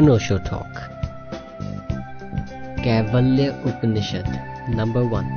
नोशो talk Kaivalya Upanishad number one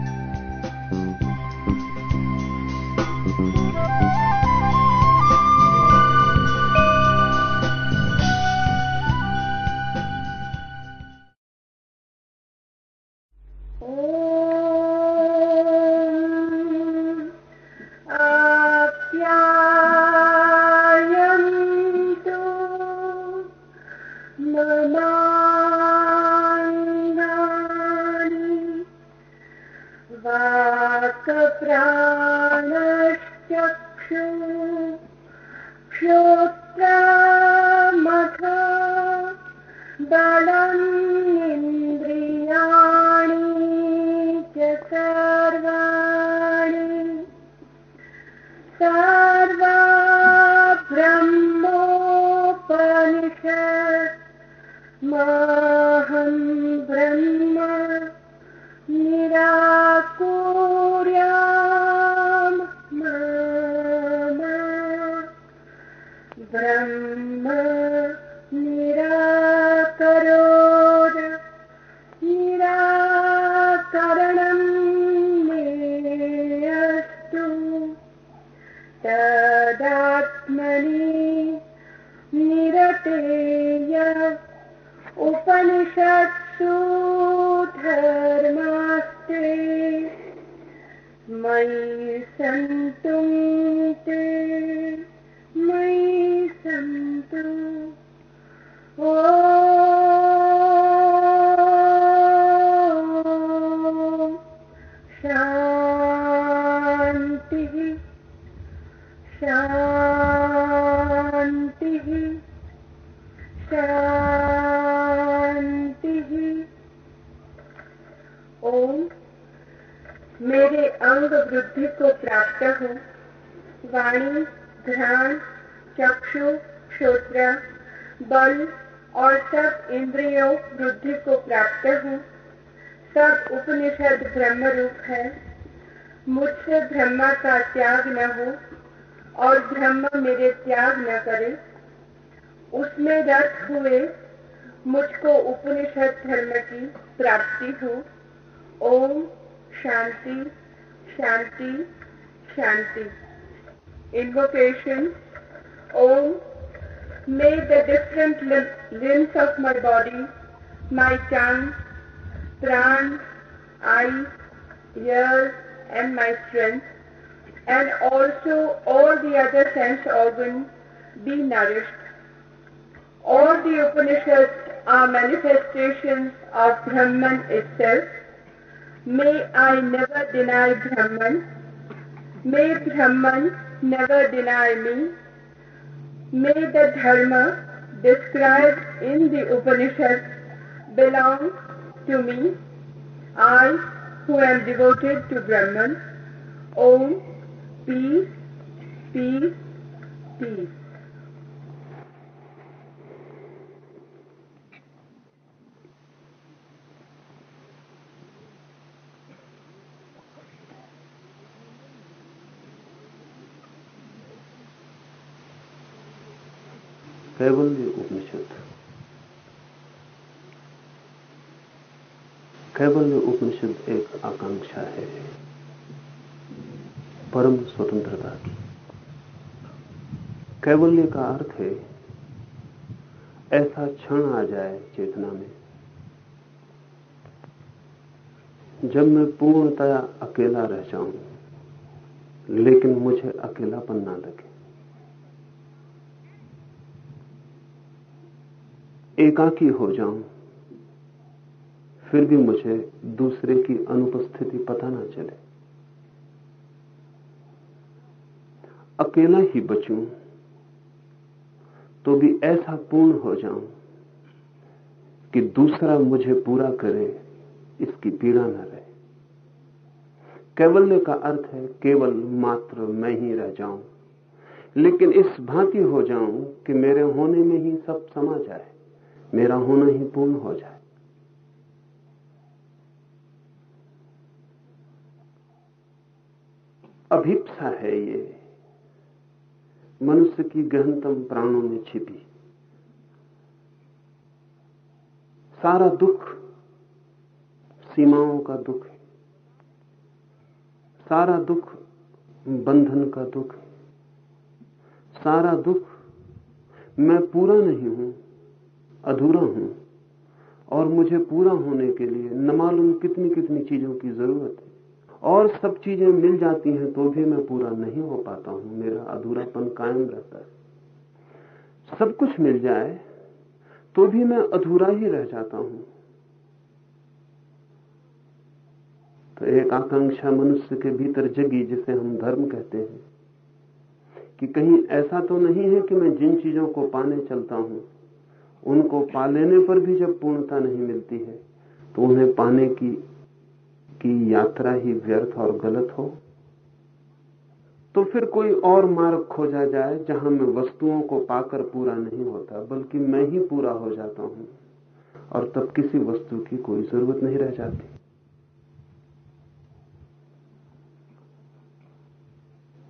all the Upanishads are manifestations of Brahman itself. May I never deny Brahman. May Brahman never deny me. May the Dharma described in the Upanishads belong to me. I, who am devoted to Brahman. own peace, peace, peace. कैवल्य उपनिषद कैवल्य उपनिषद एक आकांक्षा है। परम स्वतंत्रता की। कैवल्य का अर्थ है, ऐसा क्षण आ जाए चेतना में, जब मैं पूर्णतया अकेला रह जाऊँ, लेकिन मुझे अकेलापन ना लगे। एकाकी हो जाऊँ। फिर भी मुझे दूसरे की अनुपस्थिति पता ना चले। अकेला ही बचूं तो भी ऐसा पूर्ण हो जाऊँ कि दूसरा मुझे पूरा करे, इसकी पीड़ा न रहे। कैवल्य का अर्थ है, केवल मात्र मैं ही रह जाऊँ, लेकिन इस भांति हो जाऊँ कि मेरे होने में ही सब समा जाए। मेरा होना ही पूर्ण हो जाए। अभिप्सा है ये। मनुष्य की गहनतम प्राणों में छिपी। सारा दुख सीमाओं का दुख है। सारा दुख बंधन का दुख है। सारा दुख मैं पूरा नहीं हूँ अधूरा हूँ और मुझे पूरा होने के लिए न मालूम कितनी कितनी चीज़ों की ज़रूरत है। और सब चीज़ें मिल जाती हैं तो भी मैं पूरा नहीं हो पाता हूँ। मेरा अधूरापन कायम रहता है। सब कुछ मिल जाए तो भी मैं अधूरा ही रह जाता हूँ। तो एक आकांक्षा मनुष्य के भीतर जगी, जिसे हम धर्म कहते हैं, कि कहीं ऐसा तो नहीं है कि मैं जिन चीज़ों को पाने चलता हूँ उनको पा लेने पर भी जब पूर्णता नहीं मिलती है तो उन्हें पाने की की यात्रा ही व्यर्थ और गलत हो। तो फिर कोई और मार्ग खोजा जाए जहाँ मैं वस्तुओं को पाकर पूरा नहीं होता, बल्कि मैं ही पूरा हो जाता हूँ, और तब किसी वस्तु की कोई ज़रूरत नहीं रह जाती।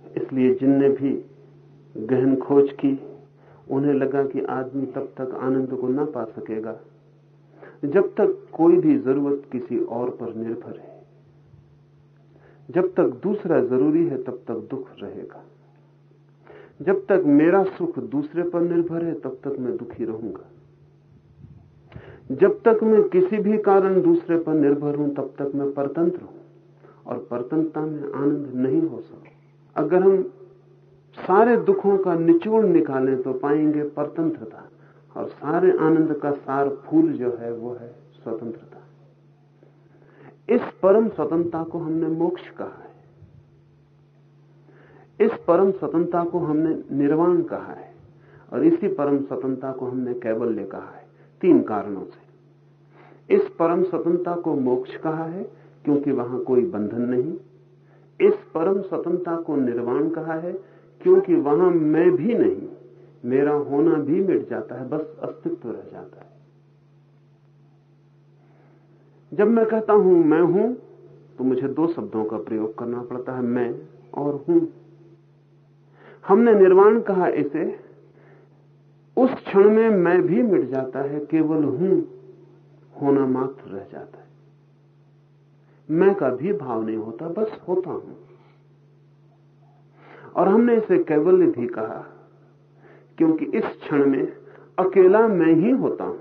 इसलिए जिनने भी गहन खोज की उन्हें लगा कि आदमी तब तक आनंद को ना पा सकेगा, जब तक कोई भी ज़रूरत किसी और पर निर्भर है। जब तक दूसरा ज़रूरी है, तब तक दुख रहेगा। जब तक मेरा सुख दूसरे पर निर्भर है, तब तक मैं दुखी रहूँगा। जब तक मैं किसी भी कारण दूसरे पर निर्भर हूँ, तब तक मैं परतंत्र हूँ, और परतंत्रता में आनंद नहीं हो सकता। अगर हम सारे दुखों का निचोड़ निकालें तो पाएँगे परतंत्रता, और सारे आनंद का सार फूल जो है वो है स्वतंत्रता। इस परम स्वतंत्रता को हमने मोक्ष कहा है। इस परम स्वतंत्रता को हमने निर्वाण कहा है, और इसी परम स्वतंत्रता को हमने कैबल्य कहा है, तीन कारणों से। इस परम स्वतंत्रता को मोक्ष कहा है, क्योंकि वहाँ कोई बंधन नहीं। इस परम स्वतंत्रता को निर्वाण कहा है क्योंकि वहाँ मैं भी नहीं, मेरा होना भी मिट जाता है, बस अस्तित्व रह जाता है। जब मैं कहता हूँ मैं हूँ तो मुझे दो शब्दों का प्रयोग करना पड़ता है, मैं और हूँ। हमने निर्वाण कहा इसे, उस क्षण में मैं भी मिट जाता है, केवल हूँ, होना मात्र रह जाता है। मैं का भी भाव नहीं होता, बस होता हूँ। और हमने इसे कैवल्य भी कहा, क्योंकि इस क्षण में अकेला मैं ही होता हूँ।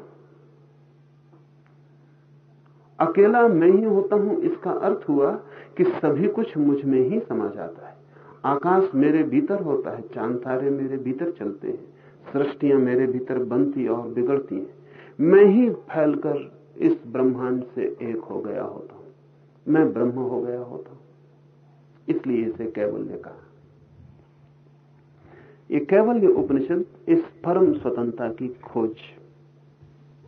अकेला मैं ही होता हूँ, इसका अर्थ हुआ कि सभी कुछ मुझमें ही समा जाता है। आकाश मेरे भीतर होता है, चाँद तारे मेरे भीतर चलते हैं, सृष्टियाँ मेरे भीतर बनती और बिगड़ती हैं। मैं ही फैलकर इस ब्रह्मांड से एक हो गया होता हूँ। मैं ब्रह्म हो गया होता हूँ। इसलिए इसे कैवल्य कहा। ये कैवल्य उपनिषद इस परम स्वतंत्रता की खोज,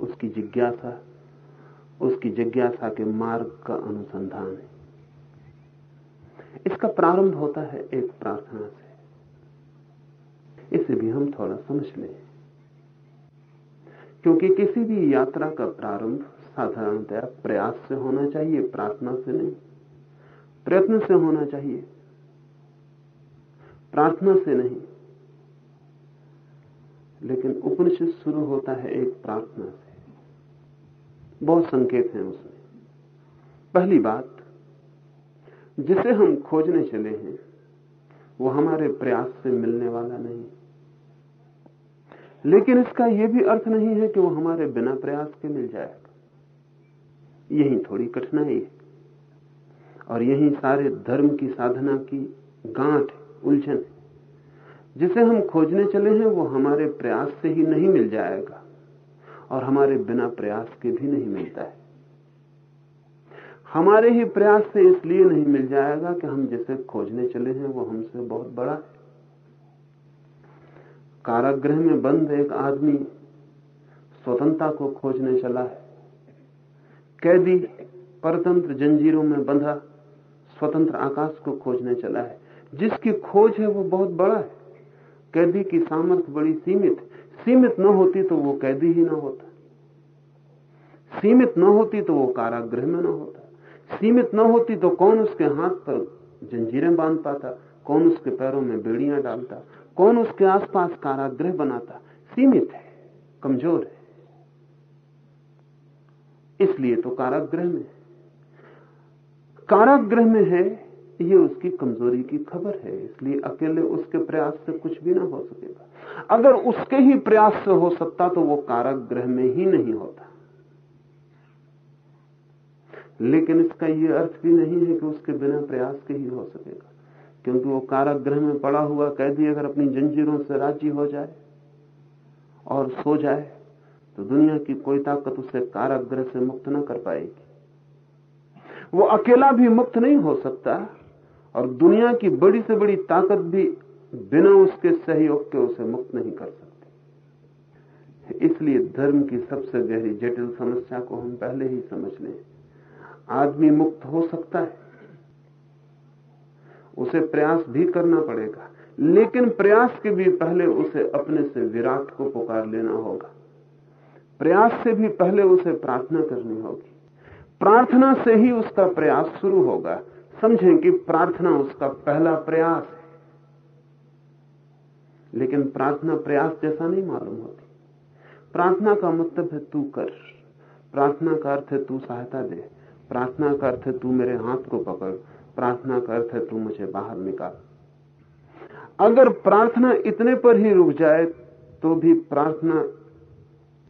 उसकी जिज्ञासा उसकी जिज्ञासा के मार्ग का अनुसंधान है। इसका प्रारंभ होता है एक प्रार्थना से। इसे भी हम थोड़ा समझ लें। क्योंकि किसी भी यात्रा का प्रारंभ साधारणतया प्रयास से होना चाहिए, प्रार्थना से नहीं। प्रयत्न से होना चाहिए। प्रार्थना से नहीं। लेकिन उपनिषद शुरू होता है एक प्रार्थना से। बहुत संकेत हैं उसमें। पहली बात, जिसे हम खोजने चले हैं, वो हमारे प्रयास से मिलने वाला नहीं। लेकिन इसका यह भी अर्थ नहीं है कि वो हमारे बिना प्रयास के मिल जाएगा यही थोड़ी कठिनाई है। और यही सारे धर्म की साधना की गांठ उलझन है। जिसे हम खोजने चले हैं, वो हमारे प्रयास से ही नहीं मिल जाएगा और हमारे बिना प्रयास के भी नहीं मिलता है। हमारे ही प्रयास से इसलिए नहीं मिल जाएगा कि हम जिसे खोजने चले हैं, वो हमसे बहुत बड़ा है। कारागृह में बंद एक आदमी स्वतंत्रता को खोजने चला है। कैदी परतंत्र जंजीरों में बंधा स्वतंत्र आकाश को खोजने चला है। जिसकी खोज है, वो बहुत बड़ा है। कैदी की सामर्थ्य बड़ी सीमित सीमित न होती तो वो कैदी ही ना होता। सीमित न होती तो वो कारागृह में न होता। सीमित न होती तो कौन उसके हाथ पर जंजीरें बाँध पाता कौन उसके पैरों में बेड़ियाँ डालता? कौन उसके आसपास कारागृह बनाता? सीमित है, कमज़ोर है। इसलिए तो कारागृह में कारागृह में है ये उसकी कमज़ोरी की खबर है, इसलिए अकेले उसके प्रयास से कुछ भी ना हो सकेगा। अगर उसके ही प्रयास से हो सकता तो वो कारागृह में ही नहीं होता। लेकिन इसका यह अर्थ भी नहीं है कि उसके बिना प्रयास के ही हो सकेगा, क्योंकि वो कारागृह में पड़ा हुआ कैदी अगर अपनी जंजीरों से राज़ी हो जाए और सो जाए तो दुनिया की कोई ताकत उसे कारागृह से मुक्त न कर पाएगी। वो अकेला भी मुक्त नहीं हो सकता और दुनिया की बड़ी से बड़ी ताकत भी बिना उसके सहयोग के उसे मुक्त नहीं कर सकती। इसलिए धर्म की सबसे गहरी जटिल समस्या को हम पहले ही समझ लें। आदमी मुक्त हो सकता है। उसे प्रयास भी करना पड़ेगा, लेकिन प्रयास के भी पहले उसे अपने से विराट को पुकार लेना होगा। प्रयास से भी पहले उसे प्रार्थना करनी होगी। प्रार्थना से ही उसका प्रयास शुरू होगा। समझें कि प्रार्थना उसका पहला प्रयास है। लेकिन प्रार्थना प्रयास जैसा नहीं मालूम होती। प्रार्थना का मतलब है तू कर। प्रार्थना का अर्थ है तू सहायता दे। प्रार्थना का अर्थ है तू मेरे हाथ को पकड़। प्रार्थना का अर्थ है तू मुझे बाहर निकाल। अगर प्रार्थना इतने पर ही रुक जाए तो भी प्रार्थना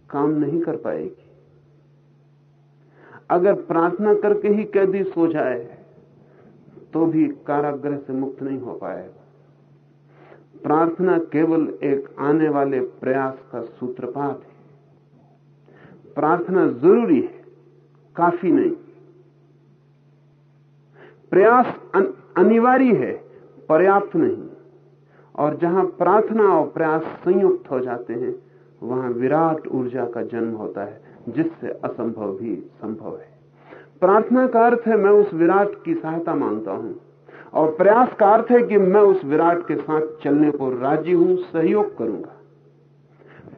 काम नहीं कर पाएगी। अगर प्रार्थना करके ही कैदी सो जाए तो भी कारागृह से मुक्त नहीं हो पाएगा। प्रार्थना केवल एक आने वाले प्रयास का सूत्रपात है। प्रार्थना ज़रूरी है, काफ़ी नहीं। प्रयास अनिवार्य है, पर्याप्त नहीं। और जहाँ प्रार्थना और प्रयास संयुक्त हो जाते हैं, वहाँ विराट ऊर्जा का जन्म होता है, जिससे असंभव भी संभव है। प्रार्थना का अर्थ है, मैं उस विराट की सहायता माँगता हूँ। और प्रयास का अर्थ है कि मैं उस विराट के साथ चलने को राज़ी हूँ, सहयोग करूँगा।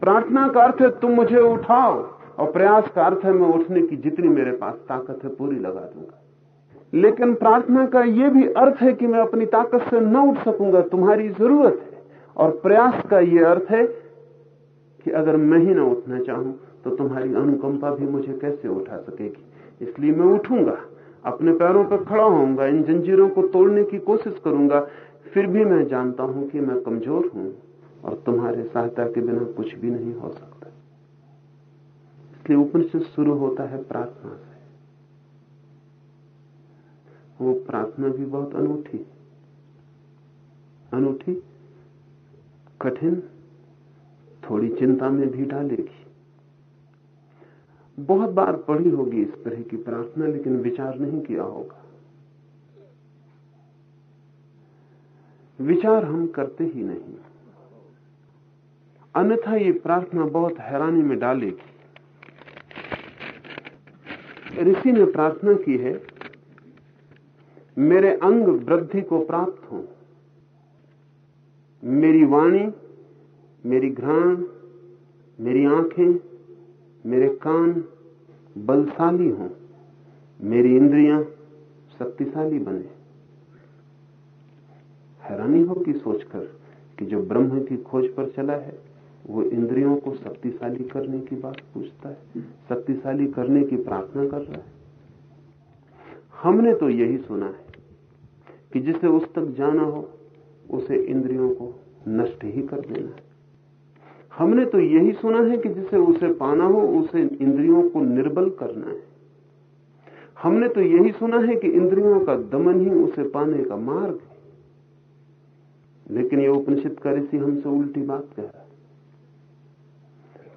प्रार्थना का अर्थ है, तुम मुझे उठाओ। और प्रयास का अर्थ है, मैं उठने की जितनी मेरे पास ताकत है, पूरी लगा दूँगा। लेकिन प्रार्थना का यह भी अर्थ है कि मैं अपनी ताकत से न उठ सकूँगा, तुम्हारी ज़रूरत है। और प्रयास का यह अर्थ है कि अगर मैं ही ना उठना चाहूँ तो तुम्हारी अनुकंपा भी मुझे कैसे उठा सकेगी? इसलिए मैं उठूँगा, अपने पैरों पर खड़ा होऊँगा, इन जंजीरों को तोड़ने की कोशिश करूँगा, फिर भी मैं जानता हूँ कि मैं कमज़ोर हूँ और तुम्हारे सहायता के बिना कुछ भी नहीं हो सकता। इसलिए उपनिषद शुरू होता है प्रार्थना से। वो प्रार्थना भी बहुत अनूठी अनूठी, कठिन, थोड़ी चिंता में भी डालेगी। बहुत बार पढ़ी होगी इस तरह की प्रार्थना, लेकिन विचार नहीं किया होगा। विचार हम करते ही नहीं। अन्यथा ये प्रार्थना बहुत हैरानी में डालेगी। ऋषि ने प्रार्थना की है, मेरे अंग वृद्धि को प्राप्त हो। मेरी वाणी, मेरी घ्राण, मेरी आँखें मेरे कान बलशाली हों, मेरी इंद्रियाँ शक्तिशाली बने। हैरानी होगी सोचकर कि जो ब्रह्म की खोज पर चला है, वो इंद्रियों को शक्तिशाली करने की बात पूछता है, शक्तिशाली करने की प्रार्थना कर रहा है। हमने तो यही सुना है कि जिसे उस तक जाना हो, उसे इंद्रियों को नष्ट ही कर देना है। हमने तो यही सुना है कि जिसे उसे पाना हो, उसे इंद्रियों को निर्बल करना है। हमने तो यही सुना है कि इंद्रियों का दमन ही उसे पाने का मार्ग है। लेकिन यह उपनिषद का ऋषि हमसे उल्टी बात कह रहा है।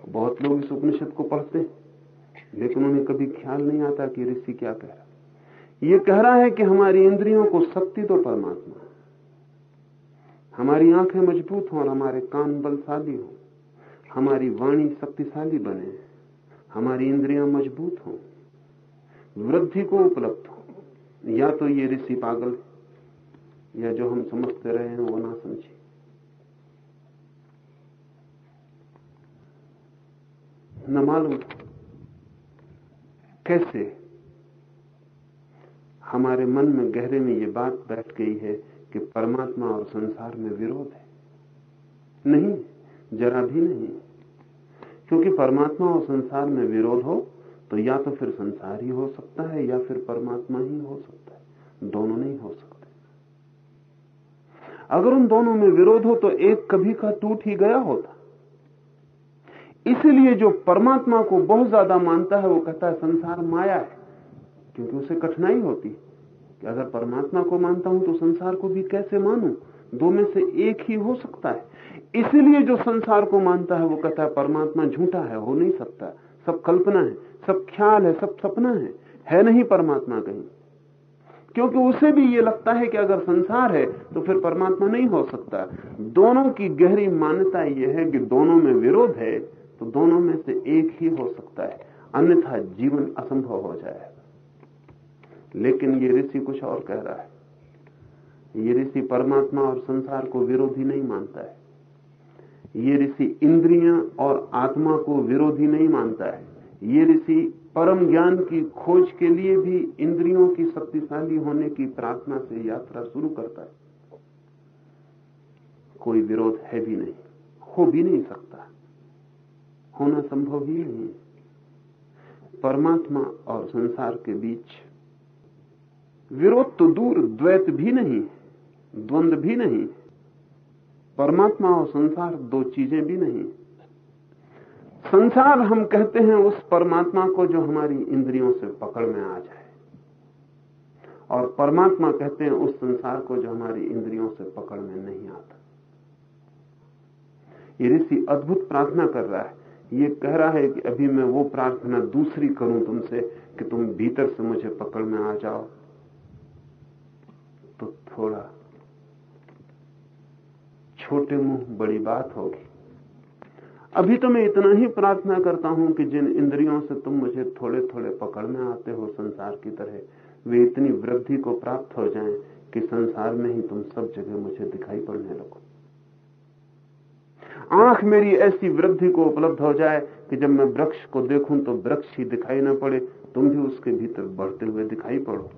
बहुत लोग इस उपनिषद को पढ़ते हैं, लेकिन उन्हें कभी ख्याल नहीं आता कि ऋषि क्या कह रहा है। ये कह रहा है कि हमारी इंद्रियों को शक्ति तो परमात्मा हमारी आँखें मज़बूत हों और हमारे कान बलशाली हों। हमारी वाणी शक्तिशाली बने, हमारी इंद्रियाँ मज़बूत हों, वृद्धि को उपलब्ध हो। या तो ये ऋषि पागल या जो हम समझते रहे हैं वो ना समझे न मालूम कैसे हमारे मन में गहरे में ये बात बैठ गई है कि परमात्मा और संसार में विरोध है। नहीं, जरा भी नहीं। क्योंकि परमात्मा और संसार में विरोध हो तो या तो फिर संसार ही हो सकता है, या फिर परमात्मा ही हो सकता है। दोनों नहीं हो सकते। अगर उन दोनों में विरोध हो तो एक कभी का टूट ही गया होता। इसलिए जो परमात्मा को बहुत ज़्यादा मानता है, वो कहता है, संसार माया है, क्योंकि उसे कठिनाई होती है। कि अगर परमात्मा को मानता हूँ तो संसार को भी कैसे मानूं? दो में से एक ही हो सकता है। इसलिए जो संसार को मानता है, वो कहता है, परमात्मा झूठा है, हो नहीं सकता। सब कल्पना है, सब ख्याल है, सब सपना है। है नहीं परमात्मा कहीं। क्योंकि उसे भी ये लगता है कि अगर संसार है तो फिर परमात्मा नहीं हो सकता। दोनों की गहरी मान्यता यह है कि दोनों में विरोध है तो दोनों में से एक ही हो सकता है। अन्यथा जीवन असंभव हो जाएगा लेकिन ये ऋषि कुछ और कह रहा है। ये ऋषि परमात्मा और संसार को विरोधी नहीं मानता है। ये ऋषि इंद्रियाँ और आत्मा को विरोधी नहीं मानता है। ये ऋषि परम ज्ञान की खोज के लिए भी इंद्रियों की शक्तिशाली होने की प्रार्थना से यात्रा शुरू करता है। कोई विरोध है भी नहीं, हो भी नहीं सकता। होना संभव ही नहीं परमात्मा और संसार के बीच विरोध तो दूर, द्वैत भी नहीं, द्वंद भी नहीं परमात्मा और संसार दो चीज़ें भी नहीं। संसार हम कहते हैं उस परमात्मा को जो हमारी इंद्रियों से पकड़ में आ जाए। और परमात्मा कहते हैं उस संसार को जो हमारी इंद्रियों से पकड़ में नहीं आता। ये ऋषि अद्भुत प्रार्थना कर रहा है। ये कह रहा है कि अभी मैं वो प्रार्थना दूसरी करूँ तुमसे कि तुम भीतर से मुझे पकड़ में आ जाओ। तो थोड़ा छोटे मुँह, बड़ी बात होगी अभी तो मैं इतना ही प्रार्थना करता हूँ कि जिन इंद्रियों से तुम मुझे थोड़े थोड़े पकड़ में आते हो संसार की तरह, वे इतनी वृद्धि को प्राप्त हो जाएँ कि संसार में ही तुम सब जगह मुझे दिखाई पड़ने लगो। आँख मेरी ऐसी वृद्धि को उपलब्ध हो जाए कि जब मैं वृक्ष को देखूँ तो वृक्ष ही दिखाई ना पड़े, तुम भी उसके भीतर बढ़ते हुए दिखाई पड़ो।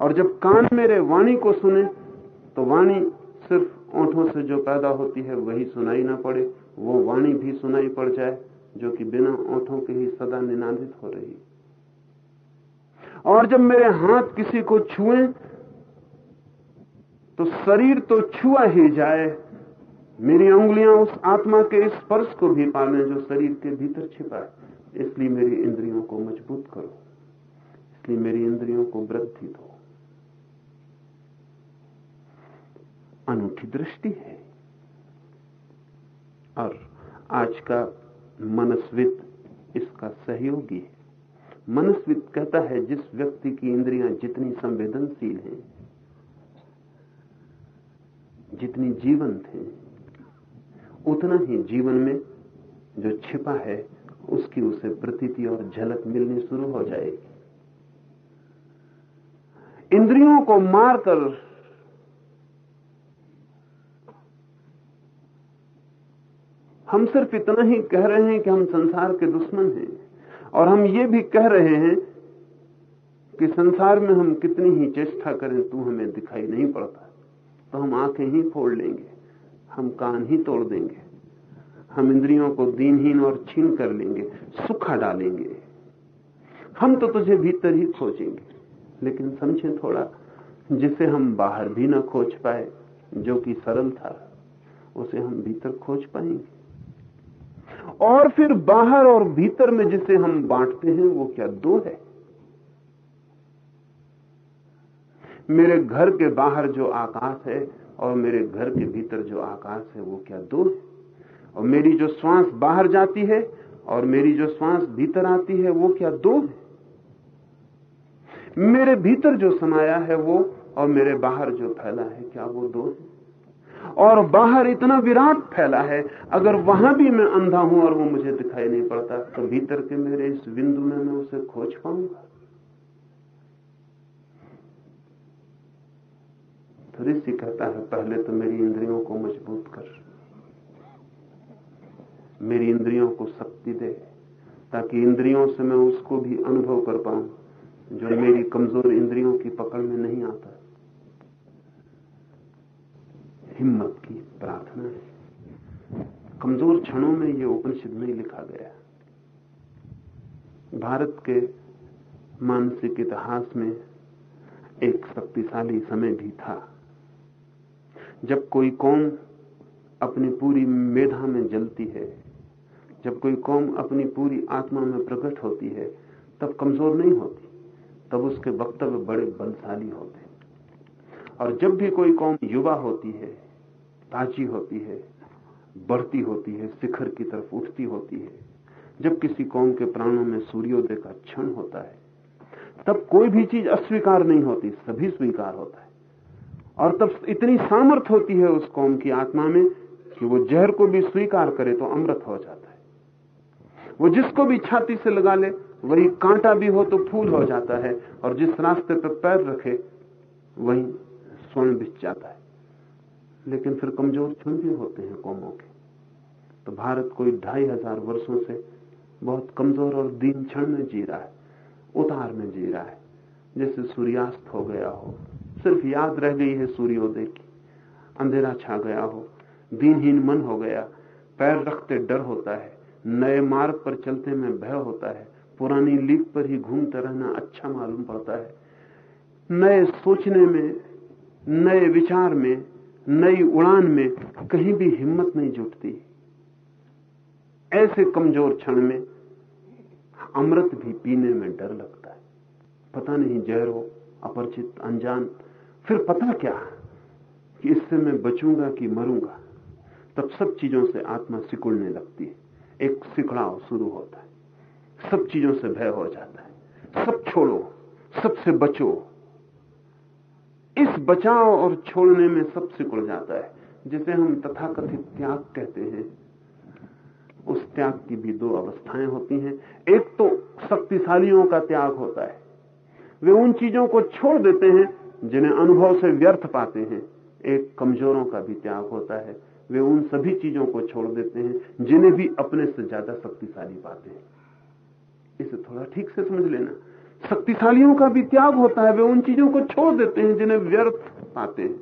और जब कान मेरे वाणी को सुने तो वाणी सिर्फ़ ओंठों से जो पैदा होती है, वही सुनाई ना पड़े। वो वाणी भी सुनाई पड़ जाए, जो कि बिना ओंठों के ही सदा निनादित हो रही। और जब मेरे हाथ किसी को छुए तो शरीर तो छुआ ही जाए। मेरी उंगलियाँ उस आत्मा के स्पर्श को भी पालें, जो शरीर के भीतर छिपा है। इसलिए मेरी इंद्रियों को मज़बूत करो। इसलिए मेरी इंद्रियों को वृद्धि दो अनूठी दृष्टि है। और आज का मनस्वित इसका सहयोगी है। मनस्वित कहता है, जिस व्यक्ति की इंद्रियाँ जितनी संवेदनशील हैं, जितनी जीवंत हैं, उतना ही जीवन में जो छिपा है, उसकी उसे प्रतीति और झलक मिलनी शुरू हो जाएगी। इंद्रियों को मारकर हम सिर्फ़ इतना ही कह रहे हैं कि हम संसार के दुश्मन हैं और हम ये भी कह रहे हैं कि संसार में हम कितनी ही चेष्टा करें, तू हमें दिखाई नहीं पड़ता। तो हम आँखें ही फोड़ लेंगे, हम कान ही तोड़ देंगे, हम इंद्रियों को दीनहीन और छीन कर लेंगे, सुखा डालेंगे। हम तो तुझे भीतर ही खोजेंगे, लेकिन समझें थोड़ा, जिसे हम बाहर भी ना खोज पाए, जो कि सरल था, उसे हम भीतर खोज पाएँगे। और फिर बाहर और भीतर में जिसे हम बांटते हैं, वो क्या दो है? मेरे घर के बाहर जो आकाश है और मेरे घर के भीतर जो आकाश है, वो क्या दो है? और मेरी जो श्वास बाहर जाती है और मेरी जो श्वास भीतर आती है, वो क्या दो है? मेरे भीतर जो समाया है वो और मेरे बाहर जो फैला है, क्या वो दो है? और बाहर इतना विराट फैला है, अगर वहाँ भी मैं अंधा हूँ और वो मुझे दिखाई नहीं पड़ता तो भीतर के मेरे इस बिंदु में मैं उसे खोज पाऊँगा। तो ऋषि कहता है, पहले तो मेरी इंद्रियों को मज़बूत कर। मेरी इंद्रियों को शक्ति दे, ताकि इंद्रियों से मैं उसको भी अनुभव कर पाऊँ, जो मेरी कमज़ोर इंद्रियों की पकड़ में नहीं आता। हिम्मत की प्रार्थना है। कमज़ोर क्षणों में यह उपनिषद में लिखा गया भारत के मानसिक इतिहास में एक शक्तिशाली समय भी था। जब कोई कौम अपनी पूरी मेधा में जलती है, जब कोई कौम अपनी पूरी आत्मा में प्रकट होती है, तब कमज़ोर नहीं होती, तब उसके वक्तव्य बड़े बलशाली होते और जब भी कोई कौम युवा होती है ताजी होती है, बढ़ती होती है, शिखर की तरफ़ उठती होती है। जब किसी कौम के प्राणों में सूर्योदय का क्षण होता है, तब कोई भी चीज़ अस्वीकार नहीं होती, सभी स्वीकार होता है। और तब इतनी सामर्थ होती है उस कौम की आत्मा में कि वो जहर को भी स्वीकार करे तो अमृत हो जाता है। वो जिसको भी छाती से लगा ले, वही कांटा भी हो तो फूल हो जाता है, और जिस रास्ते पर पैर रखे, वही स्वर्ण बिछ जाता है। लेकिन फिर कमज़ोर क्षण भी होते हैं कौमों के? तो भारत कोई ढाई हज़ार वर्षों से बहुत कमज़ोर और दीन क्षण में जी रहा है, उतार में जी रहा है, जैसे सूर्यास्त हो गया हो। सिर्फ़ याद रह गई है सूर्योदय की। अंधेरा छा गया हो, दीनहीन मन हो गया, पैर रखते डर होता है, नए मार्ग पर चलते में भय होता है, पुरानी लीक पर ही घूमते रहना अच्छा मालूम पड़ता है। नए सोचने में, नए विचार में नई उड़ान में कहीं भी हिम्मत नहीं जुटती। ऐसे कमज़ोर क्षण में अमृत भी पीने में डर लगता है। पता नहीं जहर हो अपरिचित, अनजान, फिर पता क्या कि इससे मैं बचूँगा कि मरूँगा? तब सब चीज़ों से आत्मा सिकुड़ने लगती है। एक सिकड़ाव शुरू होता है। सब चीज़ों से भय हो जाता है। सब छोड़ो, सबसे बचो। इस बचाव और छोड़ने में सब सिकुड़ जाता है, जिसे हम तथाकथित त्याग कहते हैं। उस त्याग की भी दो अवस्थाएँ होती हैं। एक तो शक्तिशालियों का त्याग होता है। वे उन चीज़ों को छोड़ देते हैं, जिन्हें अनुभव से व्यर्थ पाते हैं। एक कमजोरों का भी त्याग होता है। वे उन सभी चीज़ों को छोड़ देते हैं, जिन्हें भी अपने से ज़्यादा शक्तिशाली पाते हैं। इसे थोड़ा ठीक से समझ लेना। शक्तिशालियों का भी त्याग होता है, वे उन चीज़ों को छोड़ देते हैं जिन्हें व्यर्थ पाते हैं।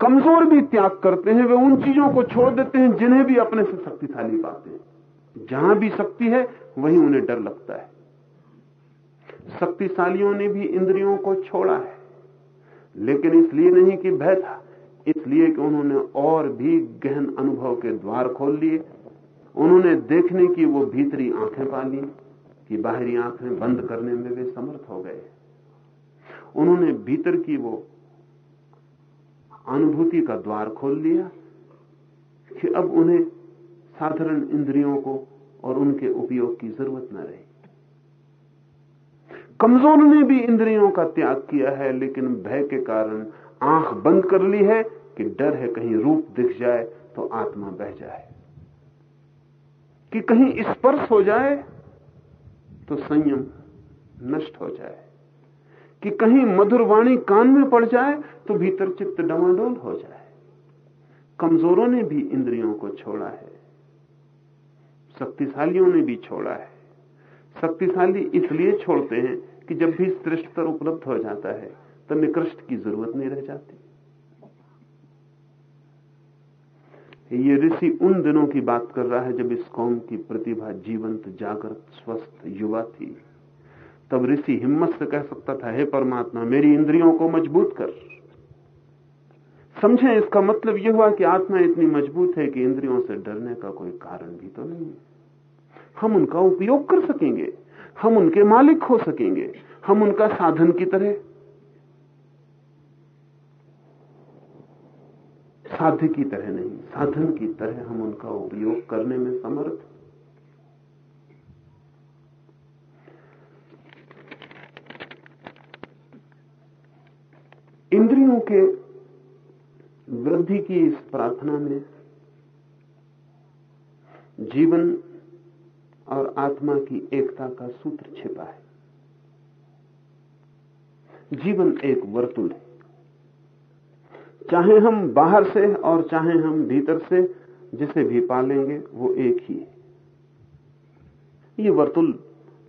कमज़ोर भी त्याग करते हैं, वे उन चीज़ों को छोड़ देते हैं जिन्हें भी अपने से शक्तिशाली पाते हैं। जहाँ भी शक्ति है, वहीं उन्हें डर लगता है। शक्तिशालियों ने भी इंद्रियों को छोड़ा है, लेकिन इसलिए नहीं कि भय था, इसलिए कि उन्होंने और भी गहन अनुभव के द्वार खोल लिए, उन्होंने देखने की वो भीतरी आँखें पा ली। कि बाहरी आँखें बंद करने में वे समर्थ हो गए। उन्होंने भीतर की वो अनुभूति का द्वार खोल लिया कि अब उन्हें साधारण इंद्रियों को और उनके उपयोग की ज़रूरत न रही। कमज़ोर ने भी इंद्रियों का त्याग किया है, लेकिन भय के कारण आँख बंद कर ली है कि डर है कहीं रूप दिख जाए तो आत्मा बह जाए। कि कहीं स्पर्श हो जाए तो संयम नष्ट हो जाए। कि कहीं मधुर वाणी कान में पड़ जाए तो भीतर चित्त डमाडोल हो जाए। कमजोरों ने भी इंद्रियों को छोड़ा है। शक्तिशालियों ने भी छोड़ा है। शक्तिशाली इसलिए छोड़ते हैं कि जब भी श्रेष्ठतर उपलब्ध हो जाता है तो निकृष्ट की ज़रूरत नहीं रह जाती। ये ऋषि उन दिनों की बात कर रहा है जब इस कौम की प्रतिभा जीवंत, जागृत, स्वस्थ युवा थी। तब ऋषि हिम्मत से कह सकता था, हे परमात्मा, मेरी इंद्रियों को मज़बूत कर। समझे, इसका मतलब यह हुआ कि आत्मा इतनी मज़बूत है कि इंद्रियों से डरने का कोई कारण भी तो नहीं। है हम उनका उपयोग कर सकेंगे, हम उनके मालिक हो सकेंगे, हम उनका साधन की तरह साध्य की तरह नहीं, साधन की तरह हम उनका उपयोग करने में समर्थ इंद्रियों के वृद्धि की इस प्रार्थना में जीवन और आत्मा की एकता का सूत्र छिपा है। जीवन एक वर्तुल है। चाहे हम बाहर से और चाहे हम भीतर से, जिसे भी पालेंगे, वो एक ही है। ये वर्तुल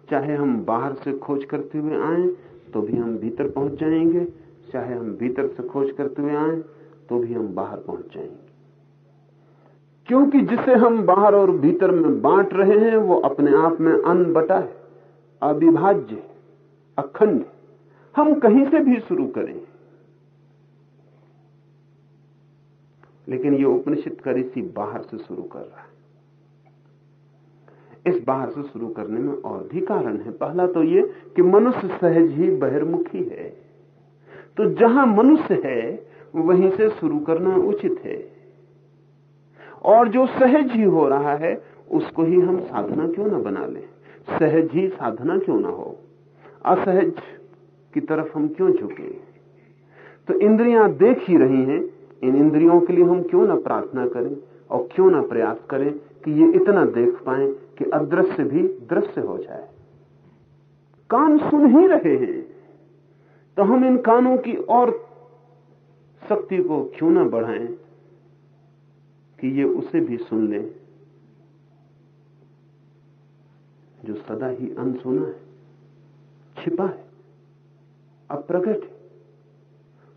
चाहे हम बाहर से खोज करते हुए आए तो भी हम भीतर पहुँच जाएँगे। चाहे हम भीतर से खोज करते हुए आए तो भी हम बाहर पहुँच जाएँगे। क्योंकि जिसे हम बाहर और भीतर में बांट रहे हैं, वो अपने आप में अनबटा है, अविभाज्य अखंड हम कहीं से भी शुरू करें। लेकिन ये उपनिषद का ऋषि बाहर से शुरू कर रहा है। इस बाहर से शुरू करने में और भी कारण है। पहला तो ये कि मनुष्य सहज ही बहिर्मुखी है। तो जहाँ मनुष्य है, वहीं से शुरू करना उचित है। और जो सहज ही हो रहा है, उसको ही हम साधना क्यों ना बना लें? सहज ही साधना क्यों ना हो? असहज की तरफ़ हम क्यों झुके? तो इंद्रियाँ देख ही रही हैं इन इंद्रियों के लिए हम क्यों ना प्रार्थना करें और क्यों ना प्रयास करें कि ये इतना देख पाए कि अदृश्य भी दृश्य हो जाए? कान सुन ही रहे हैं। तो हम इन कानों की और शक्ति को क्यों ना बढ़ाएँ कि ये उसे भी सुन ले? जो सदा ही अनसुना है, छिपा है, अप्रगट है,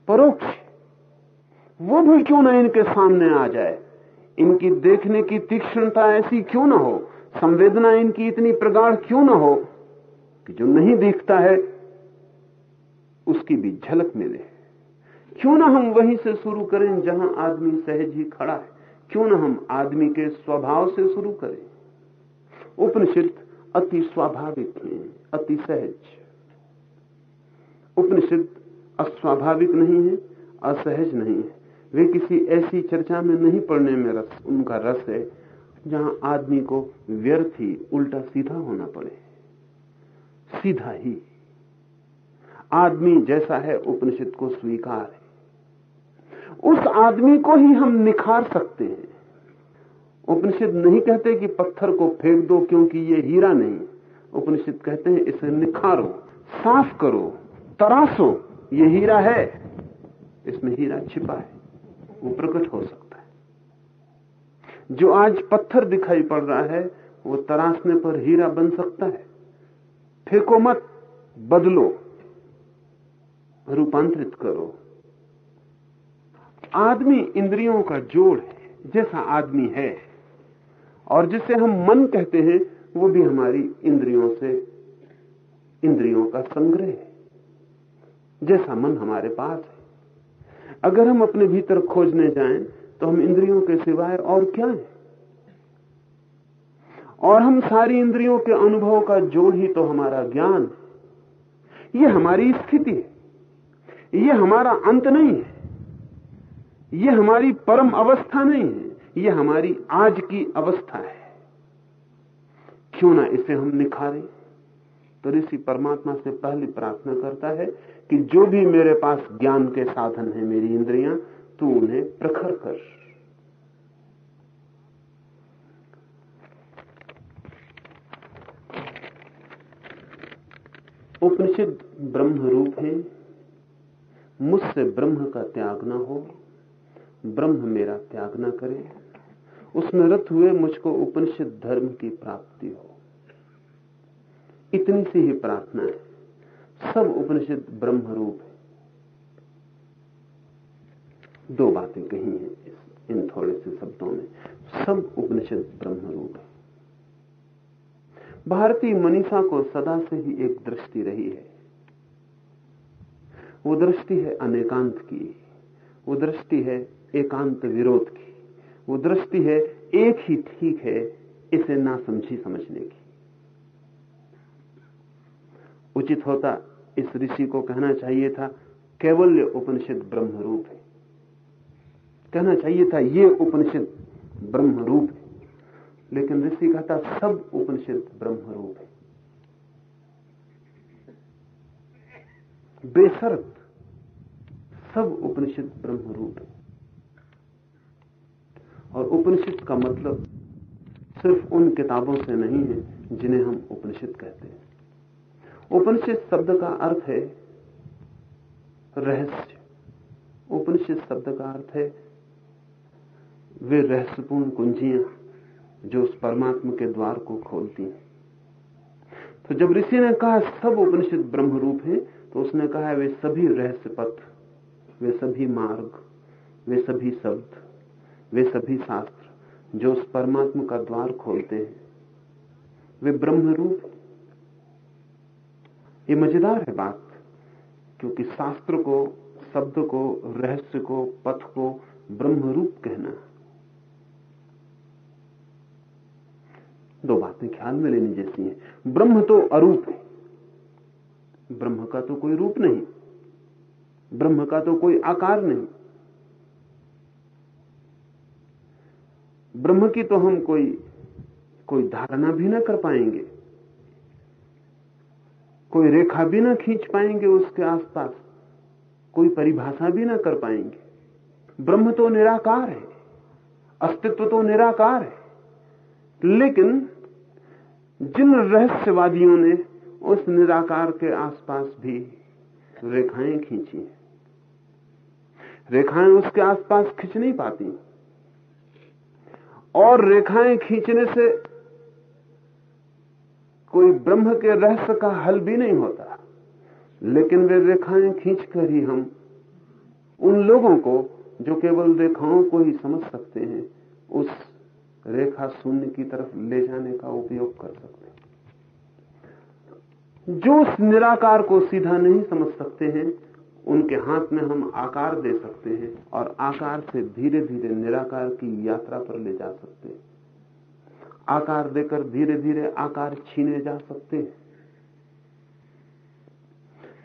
परोक्ष वो भी क्यों ना इनके सामने आ जाए? इनकी देखने की तीक्ष्णता ऐसी क्यों ना हो? संवेदना इनकी इतनी प्रगाढ़ क्यों ना हो कि जो नहीं दिखता है, उसकी भी झलक मिले? क्यों ना हम वहीं से शुरू करें जहाँ आदमी सहज ही खड़ा है? क्यों ना हम आदमी के स्वभाव से शुरू करें? उपनिषद अति स्वाभाविक है, अति सहज। उपनिषद अस्वाभाविक नहीं है, असहज नहीं है। वे किसी ऐसी चर्चा में नहीं पड़ने में रस, उनका रस है जहाँ आदमी को व्यर्थ ही उल्टा सीधा होना पड़े। सीधा ही। आदमी जैसा है, उपनिषद को स्वीकार है। उस आदमी को ही हम निखार सकते हैं। उपनिषद नहीं कहते कि पत्थर को फेंक दो, क्योंकि ये हीरा नहीं। उपनिषद कहते हैं, इसे निखारो, साफ़ करो तरासो ये हीरा है। इसमें हीरा छिपा है। वो प्रकट हो सकता है। जो आज पत्थर दिखाई पड़ रहा है, वो तराशने पर हीरा बन सकता है। फेंको मत, बदलो, रूपांतरित करो। आदमी इंद्रियों का जोड़ है, जैसा आदमी है, और जिसे हम मन कहते हैं, वो भी हमारी इंद्रियों से, इंद्रियों का संग्रह है, जैसा मन हमारे पास अगर हम अपने भीतर खोजने जाएँ तो हम इंद्रियों के सिवाय और क्या है? और हम सारी इंद्रियों के अनुभव का जोड़ ही तो हमारा ज्ञान ये हमारी स्थिति है, ये हमारा अंत नहीं है, ये हमारी परम अवस्था नहीं है, ये हमारी आज की अवस्था है। क्यों ना इसे हम निखारें? तो ऋषि परमात्मा से पहली प्रार्थना करता है कि जो भी मेरे पास ज्ञान के साधन है, मेरी इंद्रियाँ, तू उन्हें प्रखर कर। उपनिषद ब्रह्म रूप है। मुझसे ब्रह्म का त्याग ना हो, ब्रह्म मेरा त्याग ना करे। उसमें रत हुए मुझको उपनिषद धर्म की प्राप्ति हो। इतनी सी ही प्रार्थना है। सब उपनिषद ब्रह्म रूप है। दो बातें कही हैं इन थोड़े से शब्दों में। सब उपनिषद ब्रह्म रूप है। भारतीय मनीषा को सदा से ही एक दृष्टि रही है। वो दृष्टि है अनेकांत की। वो दृष्टि है एकांत विरोध की। वो दृष्टि है एक ही ठीक है इसे ना समझी समझने की। उचित होता इस ऋषि को कहना चाहिए था कैवल्य उपनिषद ब्रह्म रूप है। कहना चाहिए था, ये उपनिषद ब्रह्म रूप है। लेकिन ऋषि कहता, सब उपनिषद ब्रह्म रूप है। बेसरत सब उपनिषद ब्रह्म रूप है। और उपनिषद का मतलब सिर्फ़ उन किताबों से नहीं है जिन्हें हम उपनिषद कहते हैं। उपनिषद शब्द का अर्थ है रहस्य। उपनिषद शब्द का अर्थ है वे रहस्यपूर्ण कुंजियाँ जो उस परमात्मा के द्वार को खोलती हैं। तो जब ऋषि ने कहा सब उपनिषद ब्रह्म रूप है तो उसने कहा वे सभी रहस्य पथ वे सभी मार्ग, वे सभी शब्द, वे सभी शास्त्र जो उस परमात्मा का द्वार खोलते हैं। वे ब्रह्म रूप ये मज़ेदार है बात, क्योंकि शास्त्र को, शब्द को, रहस्य को, पथ को ब्रह्म रूप कहना दो बातें ख्याल में लेनी जैसी हैं। ब्रह्म तो अरूप है। ब्रह्म का तो कोई रूप नहीं। ब्रह्म का तो कोई आकार नहीं। ब्रह्म की तो हम कोई कोई धारणा भी ना कर पाएँगे। कोई रेखा भी ना खींच पाएँगे उसके आसपास, कोई परिभाषा भी ना कर पाएँगे। ब्रह्म तो निराकार है, अस्तित्व तो निराकार है। लेकिन जिन रहस्यवादियों ने उस निराकार के आसपास भी रेखाएँ खींची हैं, रेखाएँ उसके आसपास खींच नहीं पाती। और रेखाएँ खींचने से कोई ब्रह्म के रहस्य का हल भी नहीं होता। लेकिन वे रेखाएँ खींचकर ही हम उन लोगों को, जो केवल रेखाओं को ही समझ सकते हैं, उस रेखा शून्य की तरफ़ ले जाने का उपयोग कर सकते हैं। जो उस निराकार को सीधा नहीं समझ सकते हैं, उनके हाथ में हम आकार दे सकते हैं और आकार से धीरे धीरे निराकार की यात्रा पर ले जा सकते हैं। आकार देकर धीरे धीरे आकार छीने जा सकते हैं।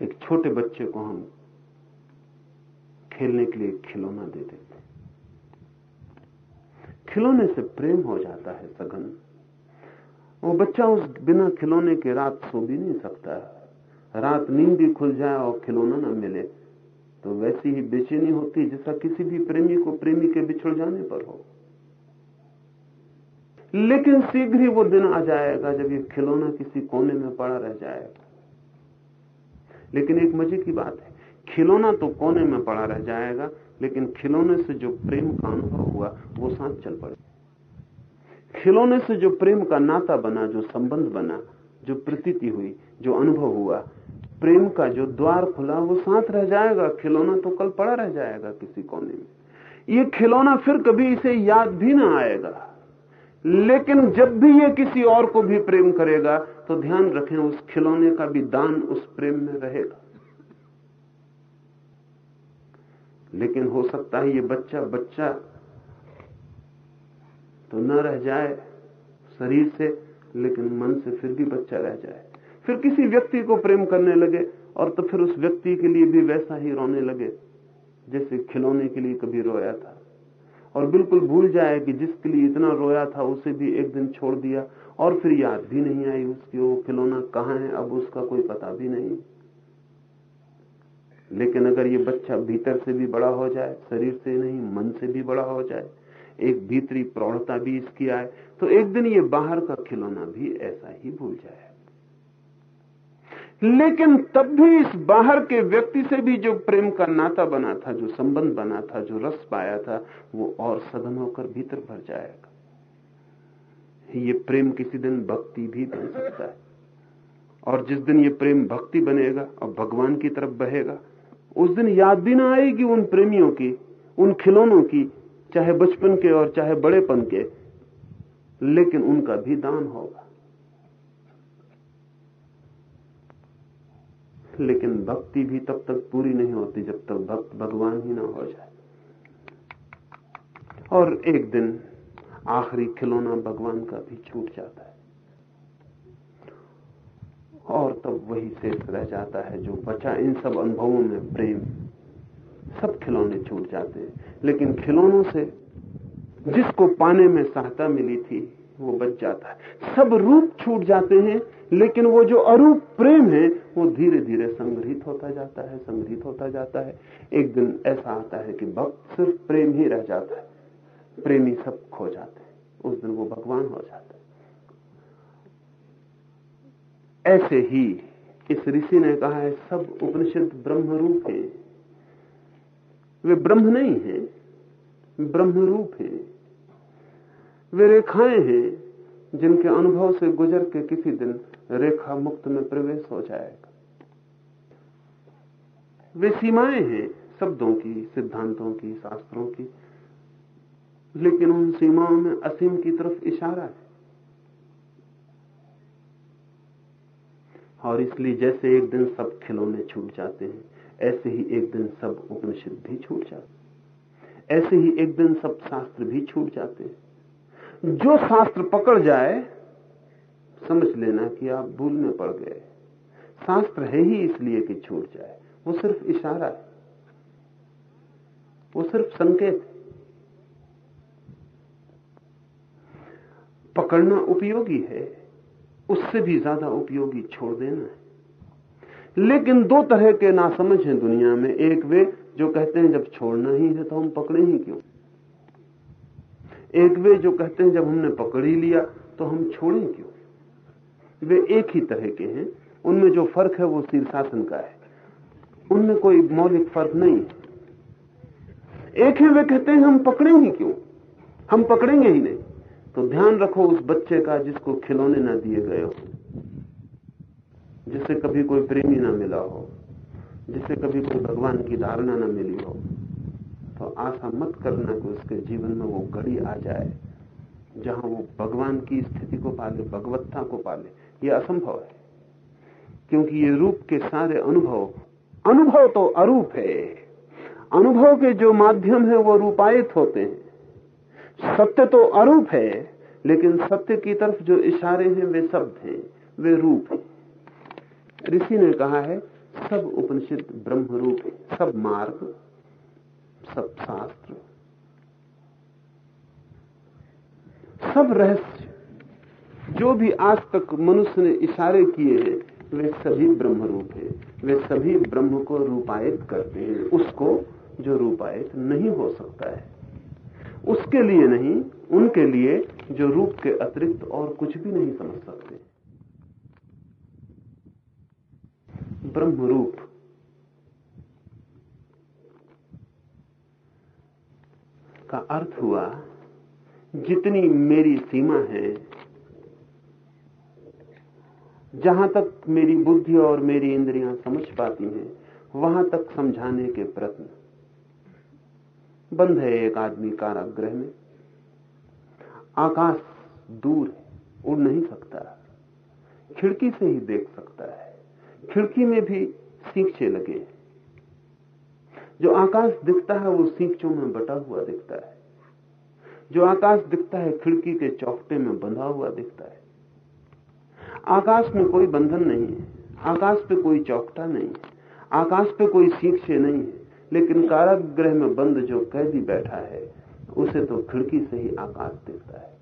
एक छोटे बच्चे को हम खेलने के लिए खिलौना दे देते खिलौने से प्रेम हो जाता है सघन। वो बच्चा उस बिना खिलौने के रात सो भी नहीं सकता। रात नींद भी खुल जाए और खिलौना ना मिले तो वैसी ही बेचैनी होती जैसा किसी भी प्रेमी को प्रेमी के बिछड़ जाने पर हो। लेकिन शीघ्र ही वो दिन आ जाएगा जब ये खिलौना किसी कोने में पड़ा रह जाएगा। लेकिन एक मज़े की बात है, खिलौना तो कोने में पड़ा रह जाएगा, लेकिन खिलौने से जो प्रेम का अनुभव हुआ, वो साथ चल पड़े। खिलौने से जो प्रेम का नाता बना, जो संबंध बना, जो प्रतीति हुई, जो अनुभव हुआ, प्रेम का जो द्वार खुला, वो साथ रह जाएगा। खिलौना तो कल पड़ा रह जाएगा किसी कोने में। ये खिलौना फिर कभी इसे याद भी ना आएगा। लेकिन जब भी ये किसी और को भी प्रेम करेगा तो ध्यान रखें, उस खिलौने का भी दान उस प्रेम में रहेगा। लेकिन हो सकता है ये बच्चा बच्चा तो न रह जाए शरीर से, लेकिन मन से फिर भी बच्चा रह जाए। फिर किसी व्यक्ति को प्रेम करने लगे, और तो फिर उस व्यक्ति के लिए भी वैसा ही रोने लगे, जैसे खिलौने के लिए कभी रोया था। और बिल्कुल भूल जाए कि जिसके लिए इतना रोया था, उसे भी एक दिन छोड़ दिया। और फिर याद भी नहीं आई उसकी वो खिलौना कहाँ है? अब उसका कोई पता भी नहीं। लेकिन अगर ये बच्चा भीतर से भी बड़ा हो जाए, शरीर से नहीं, मन से भी बड़ा हो जाए, एक भीतरी प्रौढ़ता भी इसकी आए तो एक दिन ये बाहर का खिलौना भी ऐसा ही भूल जाए। लेकिन तब भी इस बाहर के व्यक्ति से भी जो प्रेम का नाता बना था, जो संबंध बना था, जो रस पाया था, वो और सघन होकर भीतर भर जाएगा। ये प्रेम किसी दिन भक्ति भी बन सकता है। और जिस दिन ये प्रेम भक्ति बनेगा और भगवान की तरफ़ बहेगा, उस दिन याद भी ना आएगी उन प्रेमियों की, उन खिलौनों की, चाहे बचपन के और चाहे बड़ेपन के, लेकिन उनका भी दान होगा। लेकिन भक्ति भी तब तक पूरी नहीं होती जब तक भक्त भगवान ही ना हो जाए। और एक दिन आखिरी खिलौना भगवान का भी छूट जाता है। और तब वही शेष रह जाता है जो बचा। इन सब अनुभवों में प्रेम, सब खिलौने छूट जाते हैं। लेकिन खिलौनों से जिसको पाने में सहायता मिली थी वो बच जाता है। सब रूप छूट जाते हैं, लेकिन वो जो अरूप प्रेम है, वो धीरे धीरे संग्रहित होता जाता है, संग्रहित होता जाता है। एक दिन ऐसा आता है कि भक्त सिर्फ़ प्रेम ही रह जाता है। प्रेमी सब खो जाते हैं। उस दिन वो भगवान हो जाता है। ऐसे ही इस ऋषि ने कहा है, सब उपनिषद ब्रह्म रूप है। वे ब्रह्म नहीं है ब्रह्म रूप है। वे रेखाएँ हैं जिनके अनुभव से गुजर के किसी दिन रेखा मुक्त में प्रवेश हो जाएगा। वे सीमाएँ हैं शब्दों की, सिद्धांतों की, शास्त्रों की, लेकिन उन सीमाओं में असीम की तरफ़ इशारा है। और इसलिए जैसे एक दिन सब खिलौने छूट जाते हैं, ऐसे ही एक दिन सब उपनिषद भी छूट जाते ऐसे ही एक दिन सब शास्त्र भी छूट जाते हैं। जो शास्त्र पकड़ जाए, समझ लेना कि आप भूल में पड़ गए। शास्त्र है ही इसलिए कि छूट जाए। वो सिर्फ़ इशारा है। वो सिर्फ़ संकेत है। पकड़ना उपयोगी है। उससे भी ज़्यादा उपयोगी छोड़ देना है। लेकिन दो तरह के नासमझ हैं दुनिया में। एक वे जो कहते हैं, जब छोड़ना ही है तो हम पकड़े ही क्यों? एक वे जो कहते हैं, जब हमने पकड़ ही लिया तो हम छोड़ें क्यों? वे एक ही तरह के हैं। उनमें जो फ़र्क है, वो शीर्षासन का है। उनमें कोई मौलिक फ़र्क नहीं है। एक है वे कहते हैं, हम पकड़े ही क्यों? हम पकड़ेंगे ही नहीं। तो ध्यान रखो उस बच्चे का, जिसको खिलौने ना दिए गए हो। जिसे कभी कोई प्रेमी ना मिला हो। जिसे कभी कोई भगवान की धारणा ना मिली हो। तो आशा मत करना कि उसके जीवन में वो घड़ी आ जाए, जहाँ वो भगवान की स्थिति को पाले, भगवत्ता को पाले। ये असंभव है, क्योंकि ये रूप के सारे अनुभव अनुभव तो अरूप है। अनुभव के जो माध्यम है वो रूपायित होते हैं। सत्य तो अरूप है, लेकिन सत्य की तरफ़ जो इशारे हैं, वे शब्द हैं, वे रूप हैं। ऋषि ने कहा है, सब उपनिषद ब्रह्म रूप है, सब मार्ग सब शास्त्र सब रहस्य, जो भी आज तक मनुष्य ने इशारे किए हैं, वे सभी ब्रह्म रूप है। वे सभी ब्रह्म को रूपायित करते हैं। उसको जो रूपायित नहीं हो सकता है। उसके लिए नहीं, उनके लिए जो रूप के अतिरिक्त और कुछ भी नहीं समझ सकते। ब्रह्म रूप का अर्थ हुआ, जितनी मेरी सीमा है, जहाँ तक मेरी बुद्धि और मेरी इंद्रियाँ समझ पाती हैं, वहाँ तक समझाने के प्रश्न बंद है एक आदमी कारागृह में। आकाश दूर है, उड़ नहीं सकता। खिड़की से ही देख सकता है। खिड़की में भी सींचे लगे जो आकाश दिखता है, वो सींचों में बटा हुआ दिखता है। जो आकाश दिखता है, खिड़की के चौकटे में बंधा हुआ दिखता है। आकाश में कोई बंधन नहीं है, आकाश पे कोई चौकटा नहीं है, आकाश पे कोई सीखे नहीं है, लेकिन कारागृह में बंद जो कैदी बैठा है, उसे तो खिड़की से ही आकाश दिखता है।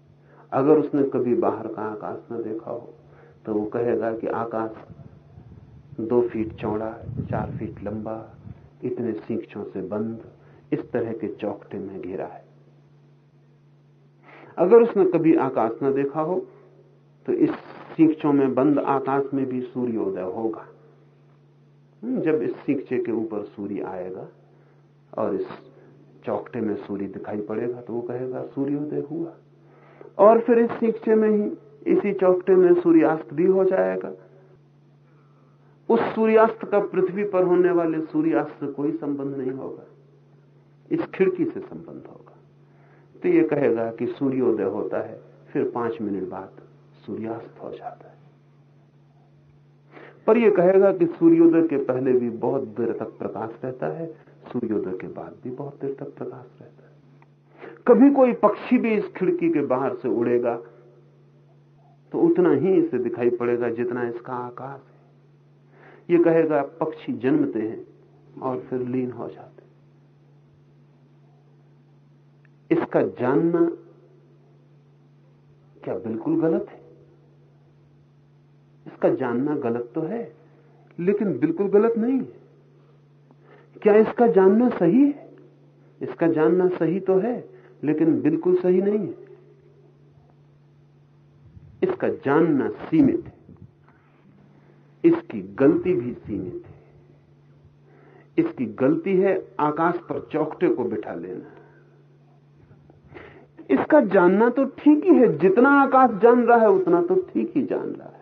अगर उसने कभी बाहर का आकाश न देखा हो तो वो कहेगा कि आकाश दो फीट चौड़ा चार फीट लंबा इतने सीखों से बंद इस तरह के चौकटे में घिरा है। अगर उसने कभी आकाश न देखा हो तो इस सीखचों में बंद आकाश में भी सूर्योदय होगा। हम्म, जब इस सीखचे के ऊपर सूर्य आएगा और इस चौकटे में सूर्य दिखाई पड़ेगा तो वो कहेगा सूर्योदय हुआ। और फिर इस सीखचे में ही इसी चौकटे में सूर्यास्त भी हो जाएगा। उस सूर्यास्त का पृथ्वी पर होने वाले सूर्यास्त से कोई संबंध नहीं होगा। इस खिड़की से संबंध होगा। तो ये कहेगा कि सूर्योदय होता है, फिर पाँच मिनट बाद सूर्यास्त हो जाता है। पर यह कहेगा कि सूर्योदय के पहले भी बहुत देर तक प्रकाश रहता है, सूर्योदय के बाद भी बहुत देर तक प्रकाश रहता है। कभी कोई पक्षी भी इस खिड़की के बाहर से उड़ेगा तो उतना ही इसे दिखाई पड़ेगा जितना इसका आकाश है। ये कहेगा, पक्षी जन्मते हैं और फिर लीन हो जाते इसका जानना क्या बिल्कुल गलत है? इसका जानना गलत तो है, लेकिन बिल्कुल गलत नहीं है। क्या इसका जानना सही है? इसका जानना सही तो है, लेकिन बिल्कुल सही नहीं है। इसका जानना सीमित है। इसकी गलती भी सीमित है इसकी गलती है आकाश पर चौकटे को बिठा लेना। इसका जानना तो ठीक ही है, जितना आकाश जान रहा है, उतना तो ठीक ही जान रहा है।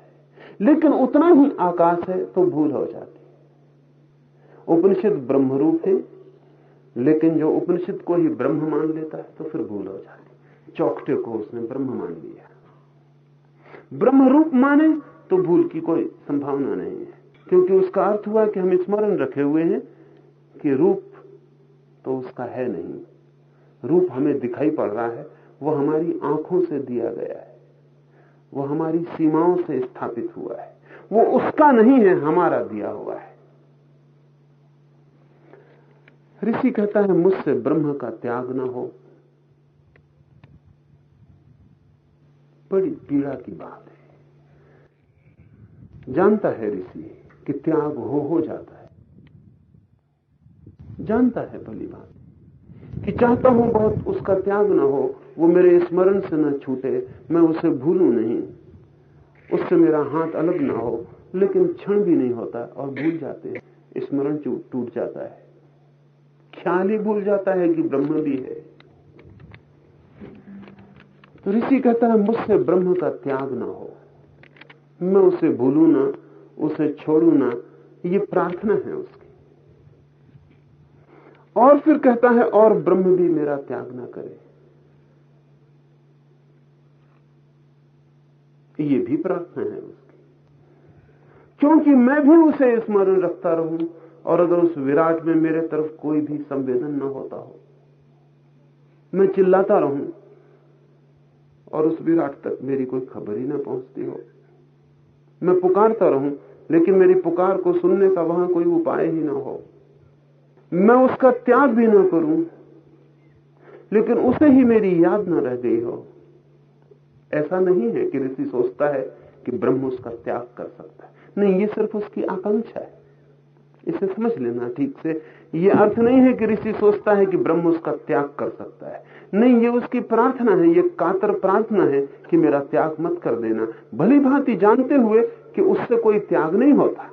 लेकिन उतना ही आकाश है तो भूल हो जाती है। उपनिषद ब्रह्मरूप है, लेकिन जो उपनिषद को ही ब्रह्म मान लेता है तो फिर भूल हो जाती चौकटे को उसने ब्रह्म मान लिया। ब्रह्म रूप माने तो भूल की कोई संभावना नहीं है। क्योंकि उसका अर्थ हुआ कि हम स्मरण रखे हुए हैं कि रूप तो उसका है नहीं। रूप हमें दिखाई पड़ रहा है वो हमारी आँखों से दिया गया है। वो हमारी सीमाओं से स्थापित हुआ है। वो उसका नहीं है, हमारा दिया हुआ है। ऋषि कहता है, मुझसे ब्रह्म का त्याग ना हो। बड़ी पीड़ा की बात है। जानता है ऋषि, कि त्याग हो हो जाता है। जानता है भली बात कि चाहता हूँ बहुत उसका त्याग ना हो, वो मेरे स्मरण से न छूटे, मैं उसे भूलू नहीं। उससे मेरा हाथ अलग ना हो, लेकिन क्षण भी नहीं होता और भूल जाते स्मरण टूट जाता है। ख्याल ही भूल जाता है कि ब्रह्म भी है। तो ऋषि कहता है, मुझसे ब्रह्म का त्याग ना हो। मैं उसे भूलू ना, उसे छोड़ू ना, ये प्रार्थना है उसकी। और फिर कहता है, और ब्रह्म भी मेरा त्याग ना करे। ये भी प्रार्थना है उसकी। क्योंकि मैं भी उसे स्मरण रखता रहूँ, और अगर उस विराट में मेरे तरफ़ कोई भी संवेदन न होता हो, मैं चिल्लाता रहूँ, और उस विराट तक मेरी कोई खबर ही ना पहुँचती हो। मैं पुकारता रहूँ, लेकिन मेरी पुकार को सुनने का वहाँ कोई उपाय ही ना हो। मैं उसका त्याग भी ना करूँ, लेकिन उसे ही मेरी याद ना रह गई हो। ऐसा नहीं है कि ऋषि सोचता है कि ब्रह्म उसका त्याग कर सकता है। नहीं, ये सिर्फ़ उसकी आकांक्षा है। इसे समझ लेना ठीक से। ये अर्थ नहीं है कि ऋषि सोचता है कि ब्रह्म उसका त्याग कर सकता है। नहीं, ये उसकी प्रार्थना है, ये कातर प्रार्थना है कि मेरा त्याग मत कर देना। भली भांति जानते हुए कि उससे कोई त्याग नहीं होता।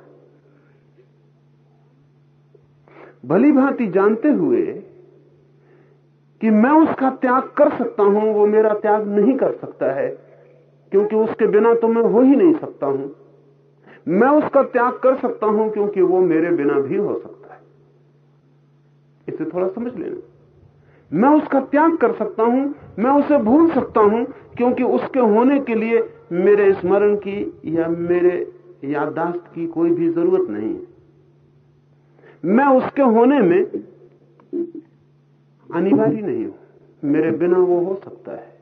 भली भांति जानते हुए कि मैं उसका त्याग कर सकता हूँ, वो मेरा त्याग नहीं कर सकता है, क्योंकि उसके बिना तो मैं हो ही नहीं सकता हूँ। मैं उसका त्याग कर सकता हूँ क्योंकि वो मेरे बिना भी हो सकता है। इसे थोड़ा समझ लेना। मैं उसका त्याग कर सकता हूँ, मैं उसे भूल सकता हूँ क्योंकि उसके होने के लिए मेरे स्मरण की या मेरे याददाश्त की कोई भी ज़रूरत नहीं है। मैं उसके होने में अनिवार्य नहीं हूँ। मेरे बिना वो हो सकता है,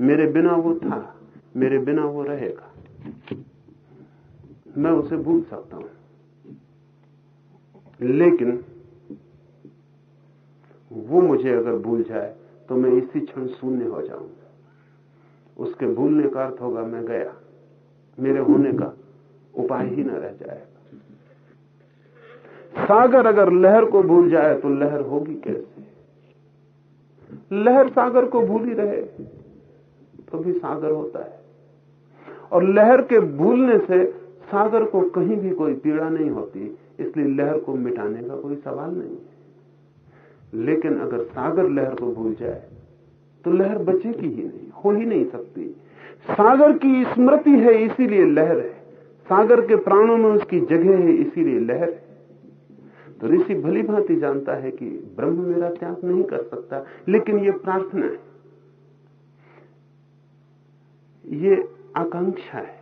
मेरे बिना वो था, मेरे बिना वो रहेगा। मैं उसे भूल सकता हूँ। लेकिन वो मुझे अगर भूल जाए तो मैं इसी क्षण शून्य हो जाऊँगा। उसके भूलने का अर्थ होगा मैं गया। मेरे होने का उपाय ही न रह जाएगा। सागर अगर लहर को भूल जाए तो लहर होगी कैसे? लहर सागर को भूल ही रहे तो भी सागर होता है। और लहर के भूलने से सागर को कहीं भी कोई पीड़ा नहीं होती, इसलिए लहर को मिटाने का कोई सवाल नहीं है। लेकिन अगर सागर लहर को भूल जाए तो लहर बचेगी ही नहीं, हो ही नहीं सकती। सागर की स्मृति है, इसीलिए लहर है। सागर के प्राणों में उसकी जगह है, इसीलिए लहर है। तो ऋषि भली भांति जानता है कि ब्रह्म मेरा त्याग नहीं कर सकता, लेकिन ये प्रार्थना है। ये आकांक्षा है।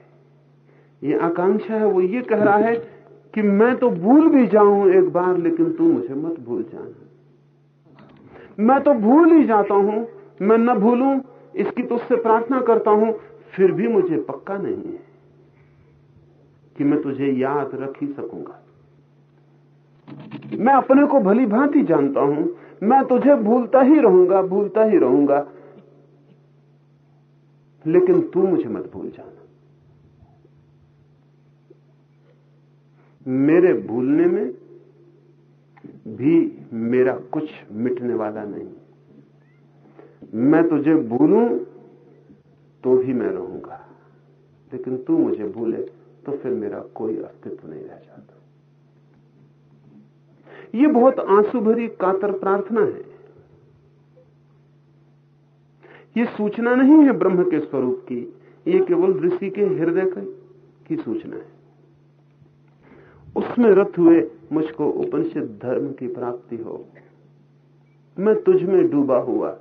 ये आकांक्षा है, वो ये कह रहा है कि मैं तो भूल भी जाऊँ एक बार, लेकिन तू मुझे मत भूल जाना। मैं तो भूल ही जाता हूँ, मैं न भूलूं, इसकी तो उससे प्रार्थना करता हूँ, फिर भी मुझे पक्का नहीं है कि मैं तुझे याद रख ही सकूँगा। मैं अपने को भली भांति जानता हूँ, मैं तुझे भूलता ही रहूँगा, भूलता ही रहूँगा, लेकिन तू मुझे मत भूल जाना। मेरे भूलने में भी मेरा कुछ मिटने वाला नहीं। मैं तुझे भूलूं तो भी मैं रहूँगा। लेकिन तू मुझे भूले तो फिर मेरा कोई अस्तित्व नहीं रह जाता। ये बहुत आँसू भरी कातर प्रार्थना है। ये सूचना नहीं है ब्रह्म के स्वरूप की, ये केवल ऋषि के हृदय की सूचना है। उसमें रथ हुए मुझको उपनिषद धर्म की प्राप्ति हो। मैं तुझ में डूबा हुआ।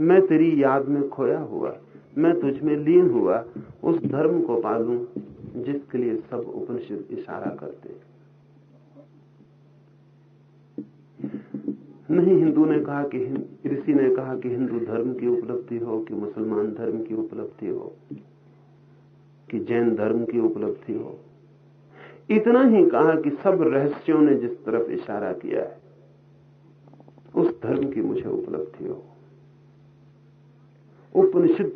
मैं तेरी याद में खोया हुआ। मैं तुझ में लीन हुआ। उस धर्म को पालू जिसके लिए सब उपनिषद इशारा करते। नहीं, हिंदू ने कहा कि ऋषि ने कहा कि हिंदू धर्म की उपलब्धि हो, कि मुसलमान धर्म की उपलब्धि हो, कि जैन धर्म की उपलब्धि हो। इतना ही कहा कि सब रहस्यों ने जिस तरफ़ इशारा किया है, उस धर्म की मुझे उपलब्धि हो। उपनिषद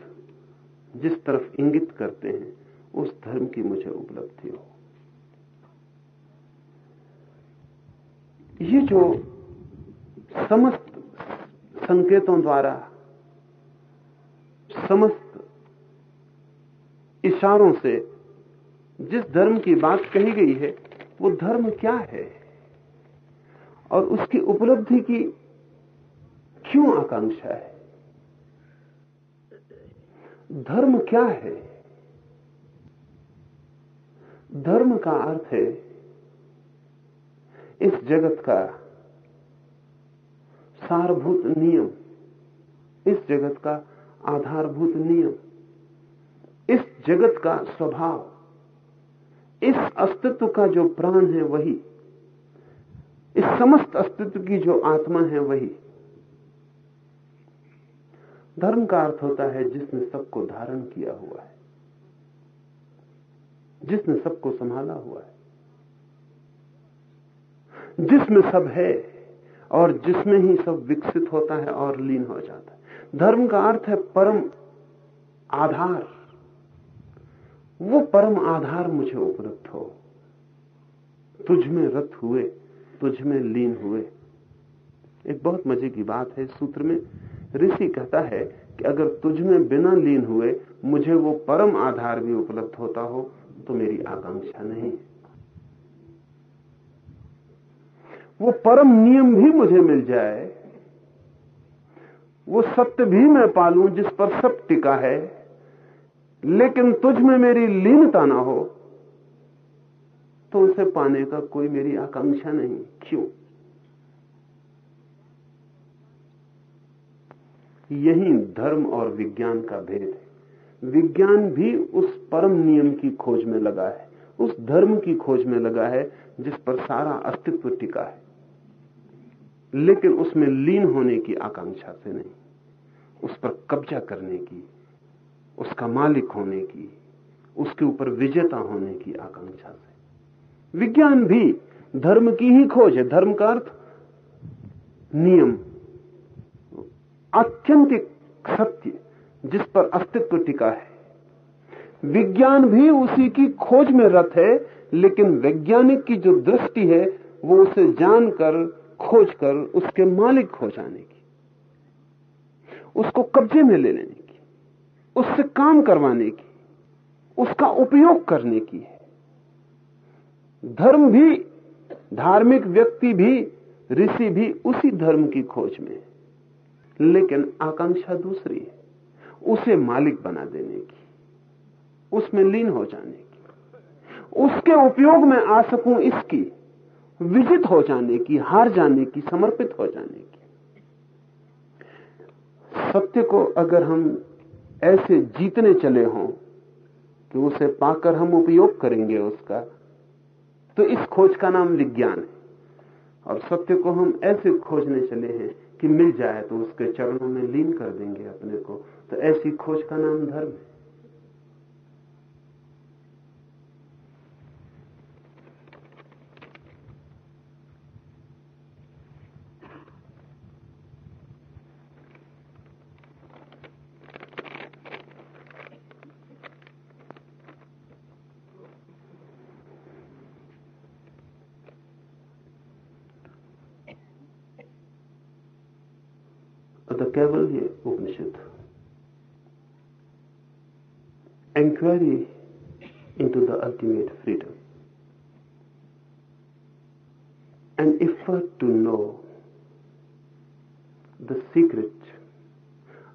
जिस तरफ़ इंगित करते हैं, उस धर्म की मुझे उपलब्धि हो। ये जो समस्त संकेतों द्वारा, समस्त इशारों से जिस धर्म की बात कही गई है, वो धर्म क्या है? और उसकी उपलब्धि की क्यों आकांक्षा है? धर्म क्या है? धर्म का अर्थ है, इस जगत का सारभूत नियम, इस जगत का आधारभूत नियम, इस जगत का स्वभाव इस अस्तित्व का जो प्राण है वही, इस समस्त अस्तित्व की जो आत्मा है वही। धर्म का अर्थ होता है, जिसने सबको धारण किया हुआ है, जिसने सबको संभाला हुआ है, जिसमें सब है और जिसमें ही सब विकसित होता है और लीन हो जाता है। धर्म का अर्थ है परम आधार। वो परम आधार मुझे उपलब्ध हो। तुझ में रत हुए, तुझ में लीन हुए। एक बहुत मज़े की बात है सूत्र में। ऋषि कहता है कि अगर तुझ में बिना लीन हुए मुझे वो परम आधार भी उपलब्ध होता हो तो मेरी आकांक्षा नहीं। वो परम नियम भी मुझे मिल जाए। वो सत्य भी मैं पालू जिस पर सब टिका है। लेकिन तुझ में मेरी लीनता ना हो तो उसे पाने का कोई मेरी आकांक्षा नहीं। क्यों? यही धर्म और विज्ञान का भेद है। विज्ञान भी उस परम नियम की खोज में लगा है, उस धर्म की खोज में लगा है, जिस पर सारा अस्तित्व टिका है। लेकिन उसमें लीन होने की आकांक्षा से नहीं, उस पर कब्जा करने की उसका मालिक होने की, उसके ऊपर विजेता होने की आकांक्षा से। विज्ञान भी धर्म की ही खोज है। धर्म का अर्थ नियम। अत्यंतिक सत्य जिस पर अस्तित्व टिका है। विज्ञान भी उसी की खोज में रत है, लेकिन वैज्ञानिक की जो दृष्टि है, वो उसे जानकर, खोजकर उसके मालिक हो जाने की। उसको कब्जे में ले लेने की उससे काम करवाने की, उसका उपयोग करने की है। धर्म भी, धार्मिक व्यक्ति भी, ऋषि भी उसी धर्म की खोज में लेकिन आकांक्षा दूसरी है, उसे मालिक बना देने की, उसमें लीन हो जाने की, उसके उपयोग में आ सकूँ इसकी, विजित हो जाने की, हार जाने की, समर्पित हो जाने की। सत्य को अगर हम ऐसे जीतने चले हों कि उसे पाकर हम उपयोग करेंगे उसका। तो इस खोज का नाम विज्ञान है। और सत्य को हम ऐसे खोजने चले हैं कि मिल जाए तो उसके चरणों में लीन कर देंगे अपने को। तो ऐसी खोज का नाम धर्म है। Secret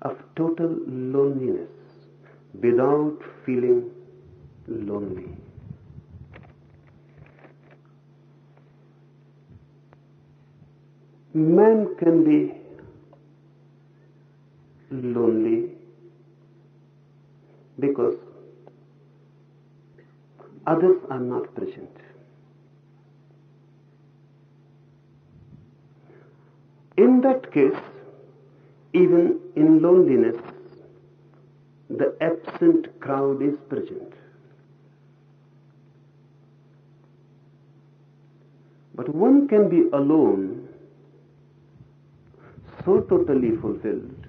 of total loneliness without feeling lonely. Man can be lonely because others are not present. In that case, even in loneliness, the absent crowd is present. But one can be alone, so totally fulfilled,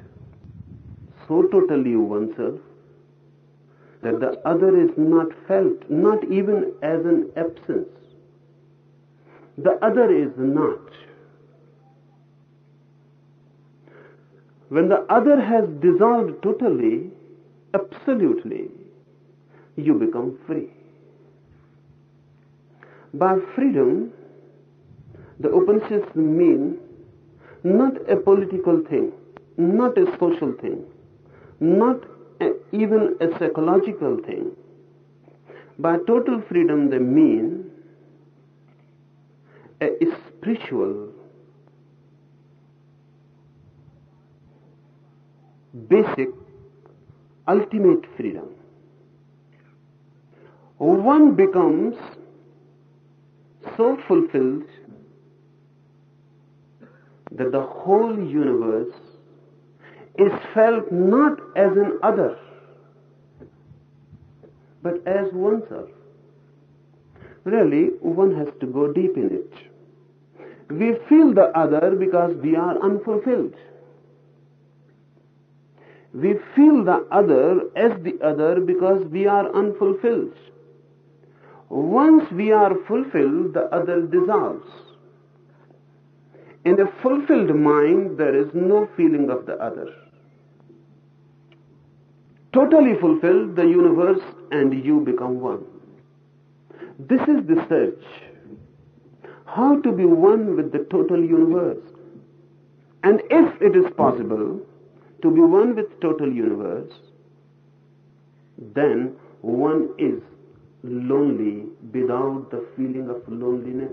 so totally oneself, that the other is not felt, not even as an absence. The other is not. When the other has dissolved totally, absolutely, you become free. By freedom, the Upanishads mean not a political thing, not a social thing, not a, even a psychological thing. By total freedom, they mean a spiritual, basic, ultimate freedom. One becomes so fulfilled that the whole universe is felt not as an other, but as oneself. Really, one has to go deep in it. We feel the other because we are unfulfilled. We feel the other as the other because we are unfulfilled. Once we are fulfilled, the other dissolves. In a fulfilled mind, there is no feeling of the other. Totally fulfilled, the universe and you become one. This is the search. How to be one with the total universe. And if it is possible to be one with total universe, then one is lonely without the feeling of loneliness.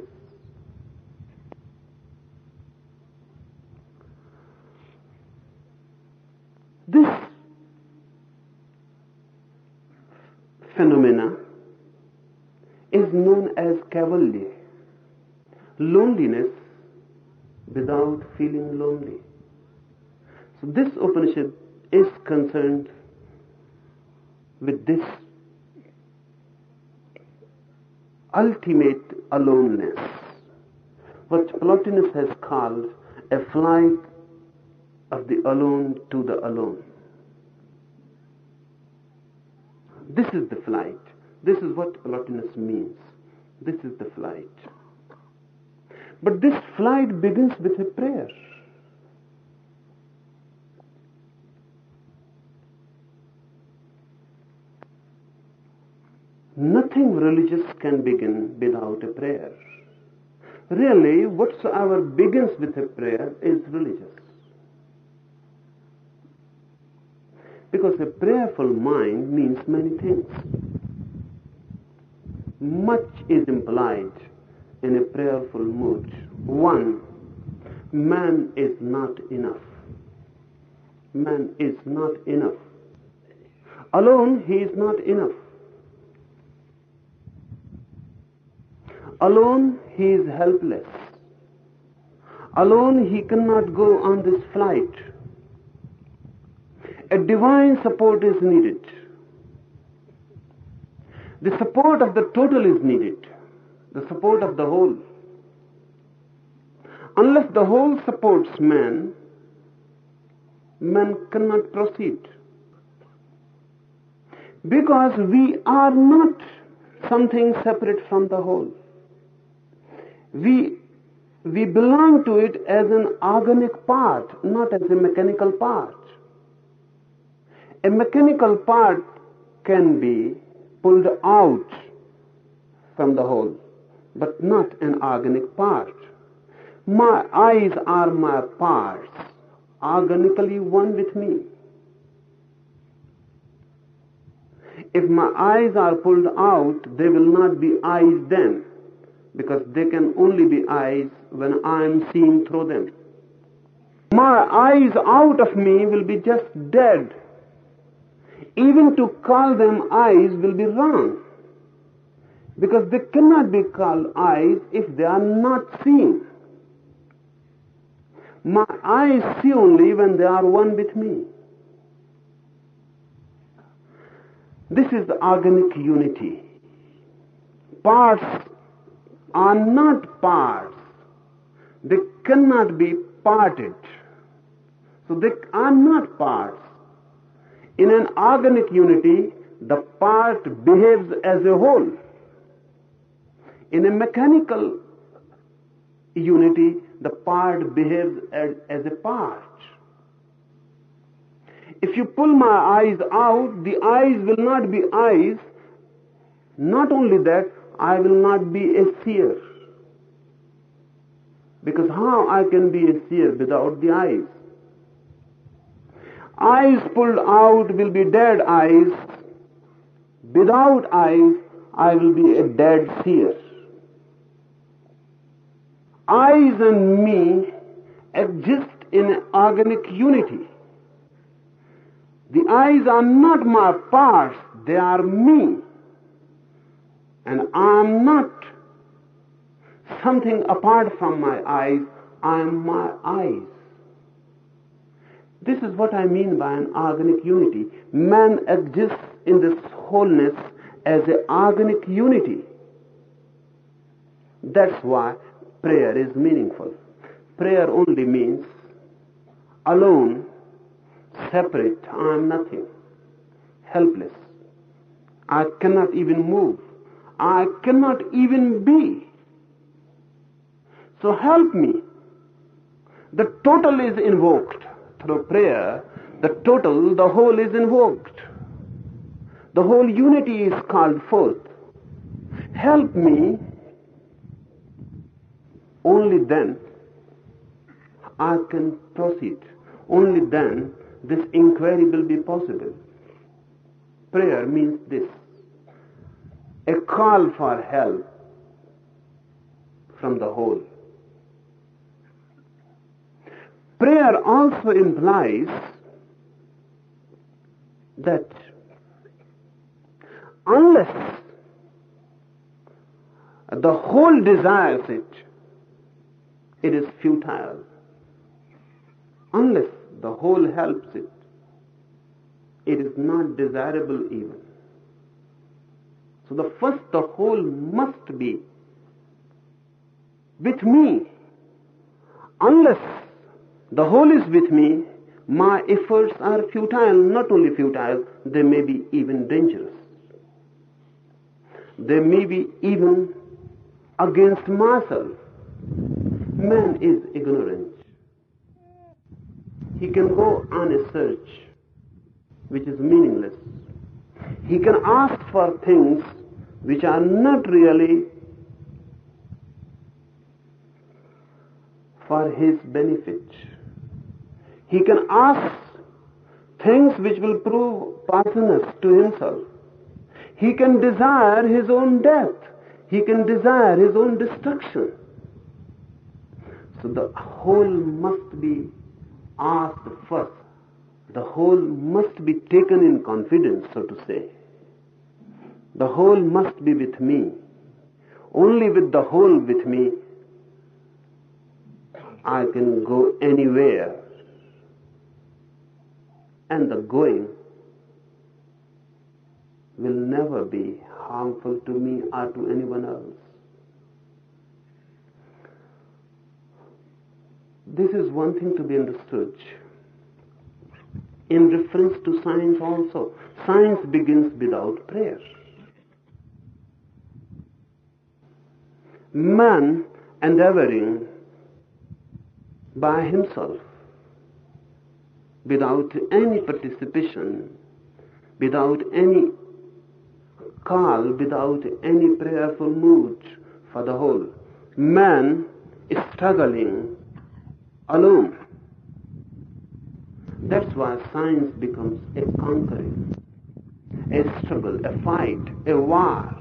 This phenomena is known as kaivalya, loneliness without feeling lonely. This Upanishad is concerned with this ultimate aloneness, what Plotinus has called a flight of the alone to the alone. This is the flight. This is what Plotinus means. This is the flight. But this flight begins with a prayer. Nothing religious can begin without a prayer. Really, whatsoever begins with a prayer is religious. Because a prayerful mind means many things. Much is implied in a prayerful mood. One, man is not enough. Man is not enough. Alone, he is not enough. Alone, he is helpless. Alone, he cannot go on this flight. A divine support is needed. The support of the total is needed. The support of the whole. Unless the whole supports man, man cannot proceed. Because we are not something separate from the whole. We, we belong to it as an organic part, not as a mechanical part. A mechanical part can be pulled out from the whole, but not an organic part. My eyes are my parts, organically one with me. If my eyes are pulled out, they will not be eyes then, because they can only be eyes when I am seeing through them. My eyes out of me will be just dead. Even to call them eyes will be wrong. Because they cannot be called eyes if they are not seen. My eyes see only when they are one with me. This is the organic unity. Parts are not parts. They cannot be parted. So they are not parts. In an organic unity, the part behaves as a whole. In a mechanical unity, the part behaves as, as a part. If you pull my eyes out, the eyes will not be eyes. Not only that, I will not be a seer. Because how I can be a seer without the eyes? Eyes pulled out will be dead eyes. Without eyes, I will be a dead seer. Eyes and me exist in organic unity. The eyes are not my parts, they are me. And I am not something apart from my eyes, I am my eyes. This is what I mean by an organic unity. Man exists in this wholeness as an organic unity. That's why prayer is meaningful. Prayer only means alone, separate, I am nothing, helpless. I cannot even move. I cannot even be. So help me. The total is invoked through prayer. The total, the whole is invoked. The whole unity is called forth. Help me. Only then I can proceed. Only then this inquiry will be possible. Prayer means this a call for help from the whole. Prayer also implies that unless the whole desires it, it is futile. Unless the whole helps it, it is not desirable even. So the first, the whole must be with me. Unless the whole is with me, my efforts are futile. Not only futile, they may be even dangerous. They may be even against myself. Man is ignorant. He can go on a search which is meaningless. He can ask for things which are not really for his benefit. He can ask things which will prove poisonous to himself. He can desire his own death. He can desire his own destruction. So the whole must be asked first. The whole must be taken in confidence, so to say. The whole must be with me. Only with the whole with me, I can go anywhere. And the going will never be harmful to me or to anyone else. This is one thing to be understood. In reference to science also, science begins without prayer. Man endeavoring by himself, without any participation, without any call, without any prayerful mood for the whole. Man is struggling alone. That's why science becomes a conquering, a struggle, a fight, a war.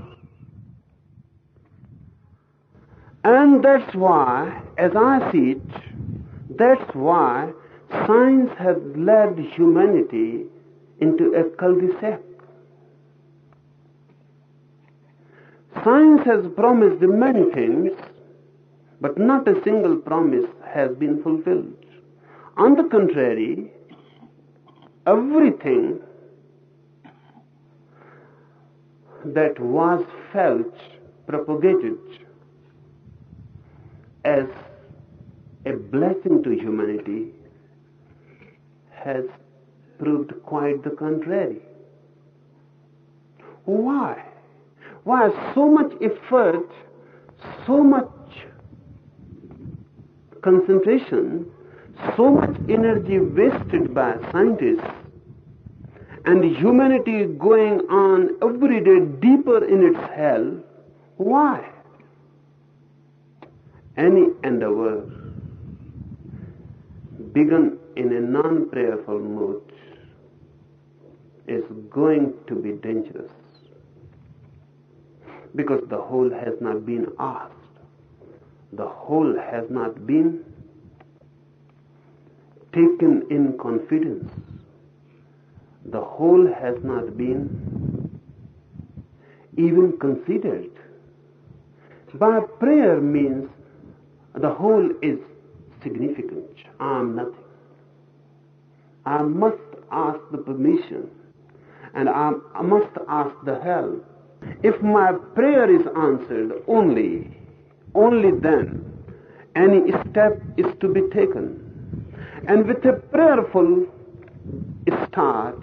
And that's why, as I see it, That's why science has led humanity into a cul-de-sac. Science has promised many things, but not a single promise has been fulfilled. On the contrary, everything that was felt, propagated as a blessing to humanity has proved quite the contrary. Why? Why so much effort, so much concentration, so much energy wasted by scientists and humanity going on every day deeper in its hell? Why? Any endeavor begun in a non-prayerful mood is going to be dangerous because the whole has not been asked. The whole has not been taken in confidence. The whole has not been even considered. By prayer means the whole is significant. I am nothing. I must ask the permission and I, must ask the help. If my prayer is answered only, only then any step is to be taken. And with a prayerful start,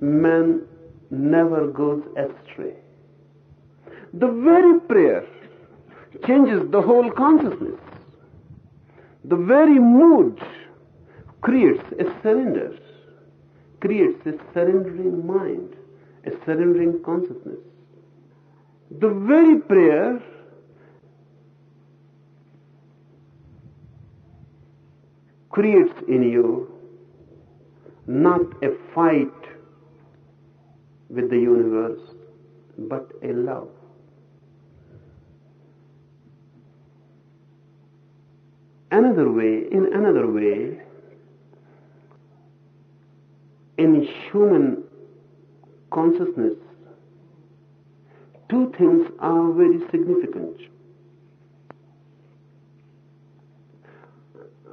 man never goes astray. The very prayer changes the whole consciousness. The very mood creates a surrender, creates a surrendering mind, a surrendering consciousness. The very prayer creates in you not a fight with the universe, but a love. Another way, in another way, in human consciousness, two things are very significant.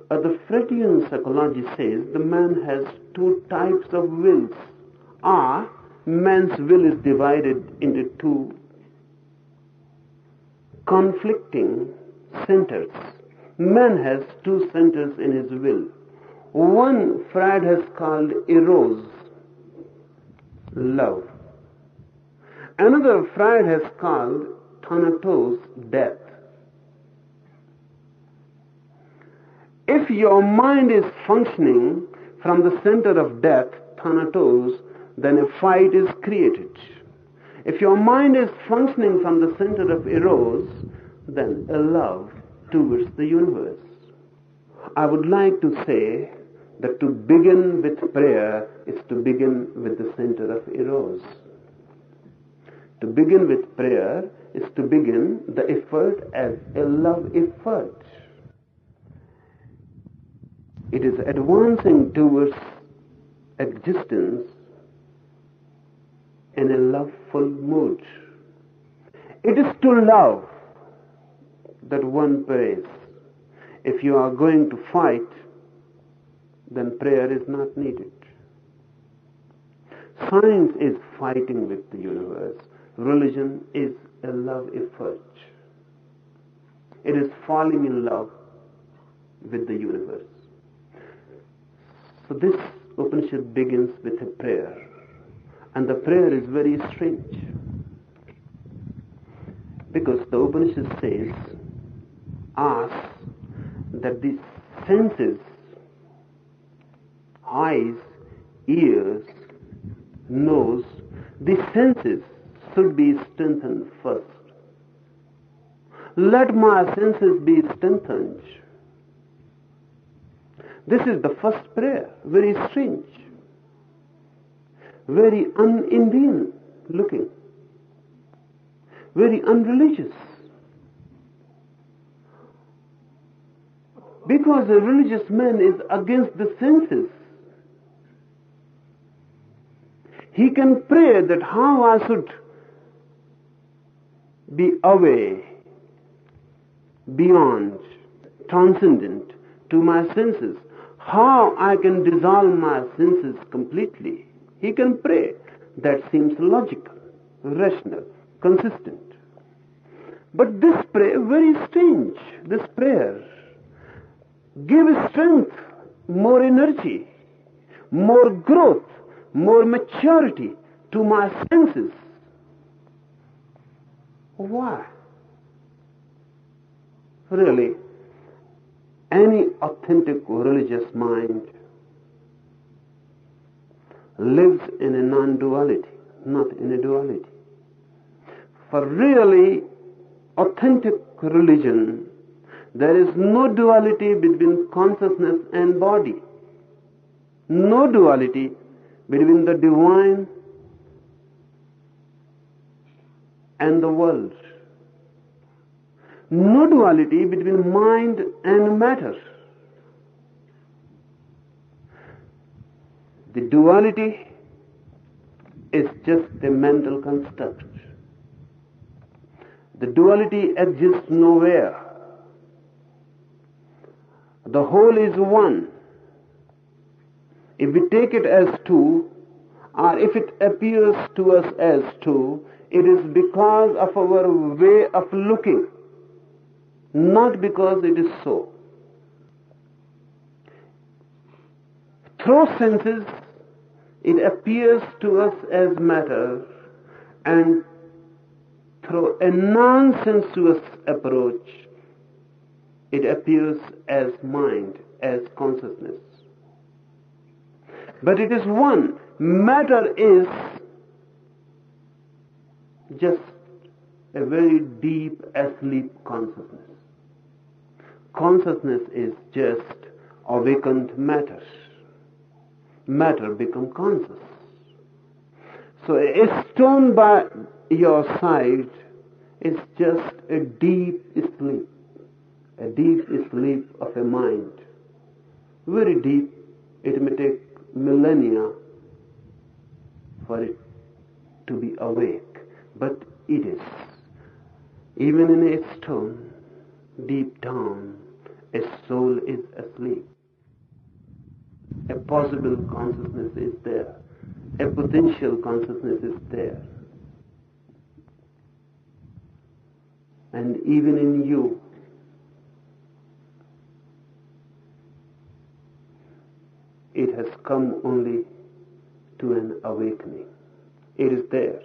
Uh, the Freudian psychology says the man has two types of wills. Or man's will is divided into two conflicting centers. Man has two centers in his will. One Freud has called eros, love. Another Freud has called thanatos, death. If your mind is functioning from the center of death, thanatos, then a fight is created. If your mind is functioning from the center of eros, then a love towards the universe. I would like to say that to begin with prayer is to begin with the center of eros. To begin with prayer is to begin the effort as a love effort. It is advancing towards existence in a loveful mood. It is to love that one prays. If you are going to fight, then prayer is not needed. Science is fighting with the universe. Religion is a love effort. It is falling in love with the universe. So this Upanishad begins with a prayer. And the prayer is very strange. Because the Upanishad says, ask that the senses, eyes, ears, nose, the senses should be strengthened first. Let my senses be strengthened. This is the first prayer, very strange, very un-Indian looking, very unreligious. Because a religious man is against the senses. He can pray that how I should be away, beyond, transcendent to my senses. How I can dissolve my senses completely. He can pray. That seems logical, rational, consistent. But this prayer, very strange, this prayer gives strength, more energy, more growth, more maturity to my senses. Why? Really, any authentic religious mind lives in a non-duality, not in a duality. For really authentic religion, there is no duality between consciousness and body. No duality between the divine and the world. No duality between mind and matter. The duality is just a mental construct. The duality exists nowhere. The whole is one. If we take it as two, or if it appears to us as two, it is because of our way of looking, not because it is so. Through senses, it appears to us as matter, and through a non-sensuous approach, it appears as mind, as consciousness. But it is one. Matter is just a very deep asleep consciousness. Consciousness is just awakened matter. Matter become conscious. So a stone by your side is just a deep sleep, a deep sleep of a mind. Very deep. It may take millennia for it to be awake, but it is. Even in a stone, deep down, a soul is asleep. A possible consciousness is there. A potential consciousness is there. And even in you, it has come only to an awakening. It is there.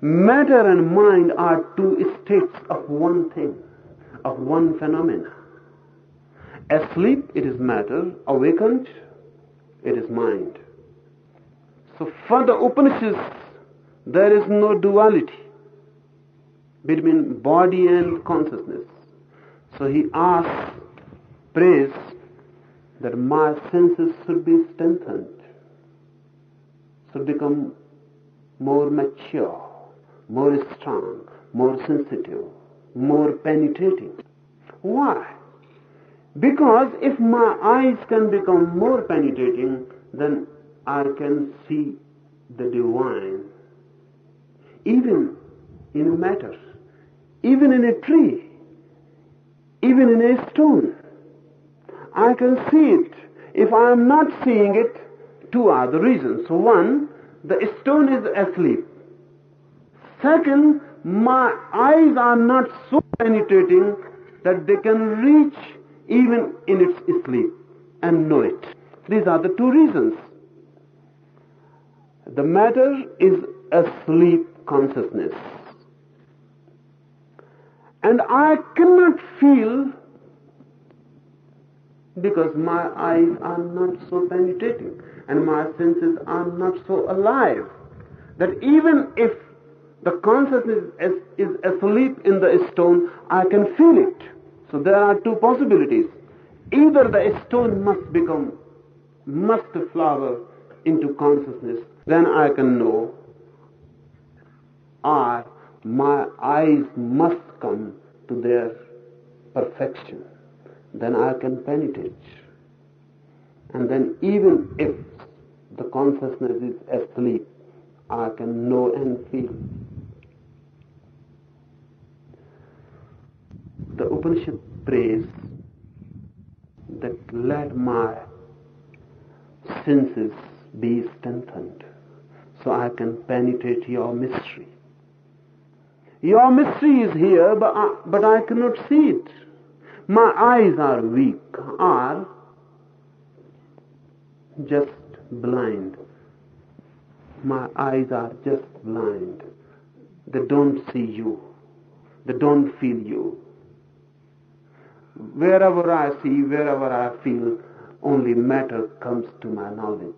Matter and mind are two states of one thing, of one phenomena. Asleep, it is matter. Awakened, it is mind. So for the Upanishads, there is no duality between body and consciousness. So he asks, prays that my senses should be strengthened, should become more mature, more strong, more sensitive, more penetrating. Why? Because if my eyes can become more penetrating, then I can see the divine. Even in matters, even in a tree, even in a stone. I can see it. If I am not seeing it, two are the reasons. One, the stone is asleep. Second, my eyes are not so penetrating that they can reach even in its sleep and know it. These are the two reasons. The matter is asleep consciousness. And I cannot feel because my eyes are not so penetrating and my senses are not so alive that even if the consciousness is, is asleep in the stone, I can feel it. So there are two possibilities. Either the stone must become, must flower into consciousness, then I can know, or my eyes must come to their perfection then I can penetrate. And then even if the consciousness is asleep, I can know and feel. The Upanishad prays that let my senses be strengthened so I can penetrate your mystery. Your mystery is here, but I, but I cannot see it. My eyes are weak, are just blind. My eyes are just blind. They don't see you. They don't feel you. Wherever I see, wherever I feel, only matter comes to my knowledge.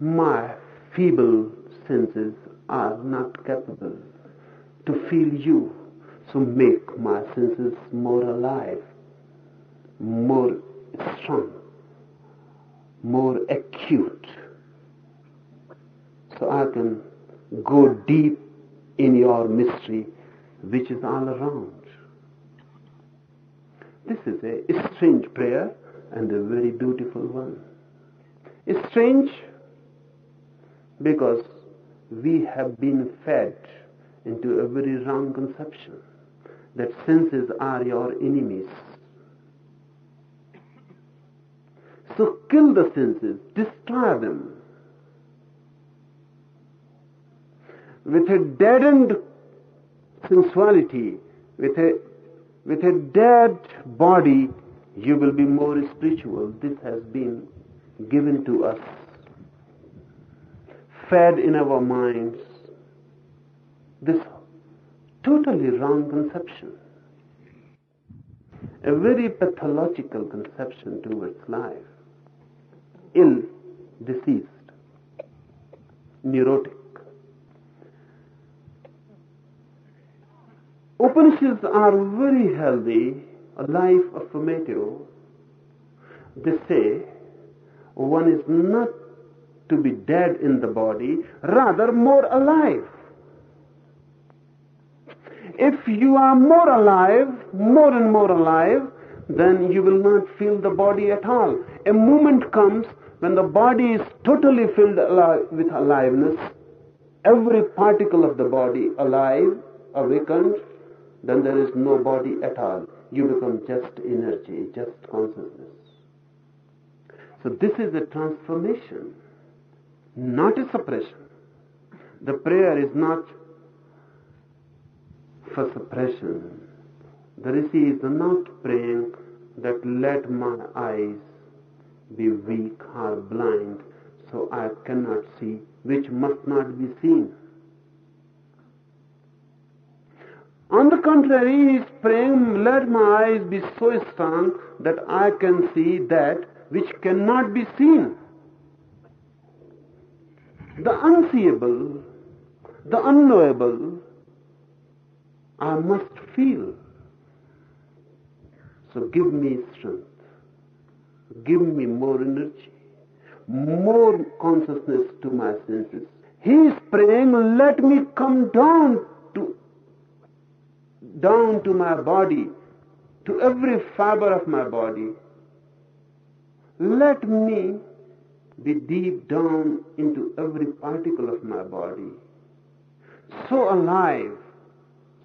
My feeble senses are not capable to feel you, so make my senses more alive, more strong, more acute, so I can go deep in your mystery, which is all around. This is a strange prayer and a very beautiful one. It's strange because we have been fed into a very wrong conception that senses are your enemies. So kill the senses, destroy them. With a deadened sensuality, with a, with a dead body, you will be more spiritual. This has been given to us, fed in our minds. This totally wrong conception, a very pathological conception towards life, ill, diseased, neurotic. Upanishads are very healthy, life affirmative. They say one is not to be dead in the body, rather more alive. If you are more alive, more and more alive, then you will not feel the body at all. A moment comes when the body is totally filled with aliveness, every particle of the body alive, awakened, then there is no body at all. You become just energy, just consciousness. So this is a transformation, not a suppression. The prayer is not for suppression. The Rishi is not praying that let my eyes be weak or blind so I cannot see, which must not be seen. On the contrary, he is praying, let my eyes be so strong that I can see that which cannot be seen. The unseeable, the unknowable, I must feel. So give me strength. Give me more energy, more consciousness to my senses. He is praying, let me come down down to my body, to every fiber of my body. Let me be deep down into every particle of my body. So alive,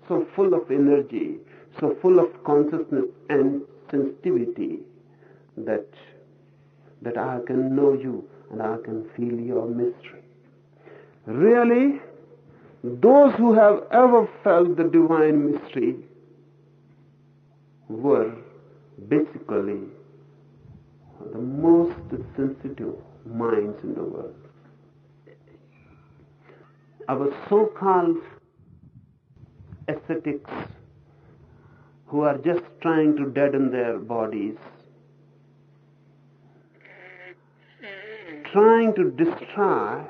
so full of energy, so full of consciousness and sensitivity that, that I can know you and I can feel your mystery. Really, those who have ever felt the divine mystery were basically the most sensitive minds in the world. Our so-called ascetics who are just trying to deaden their bodies, trying to destroy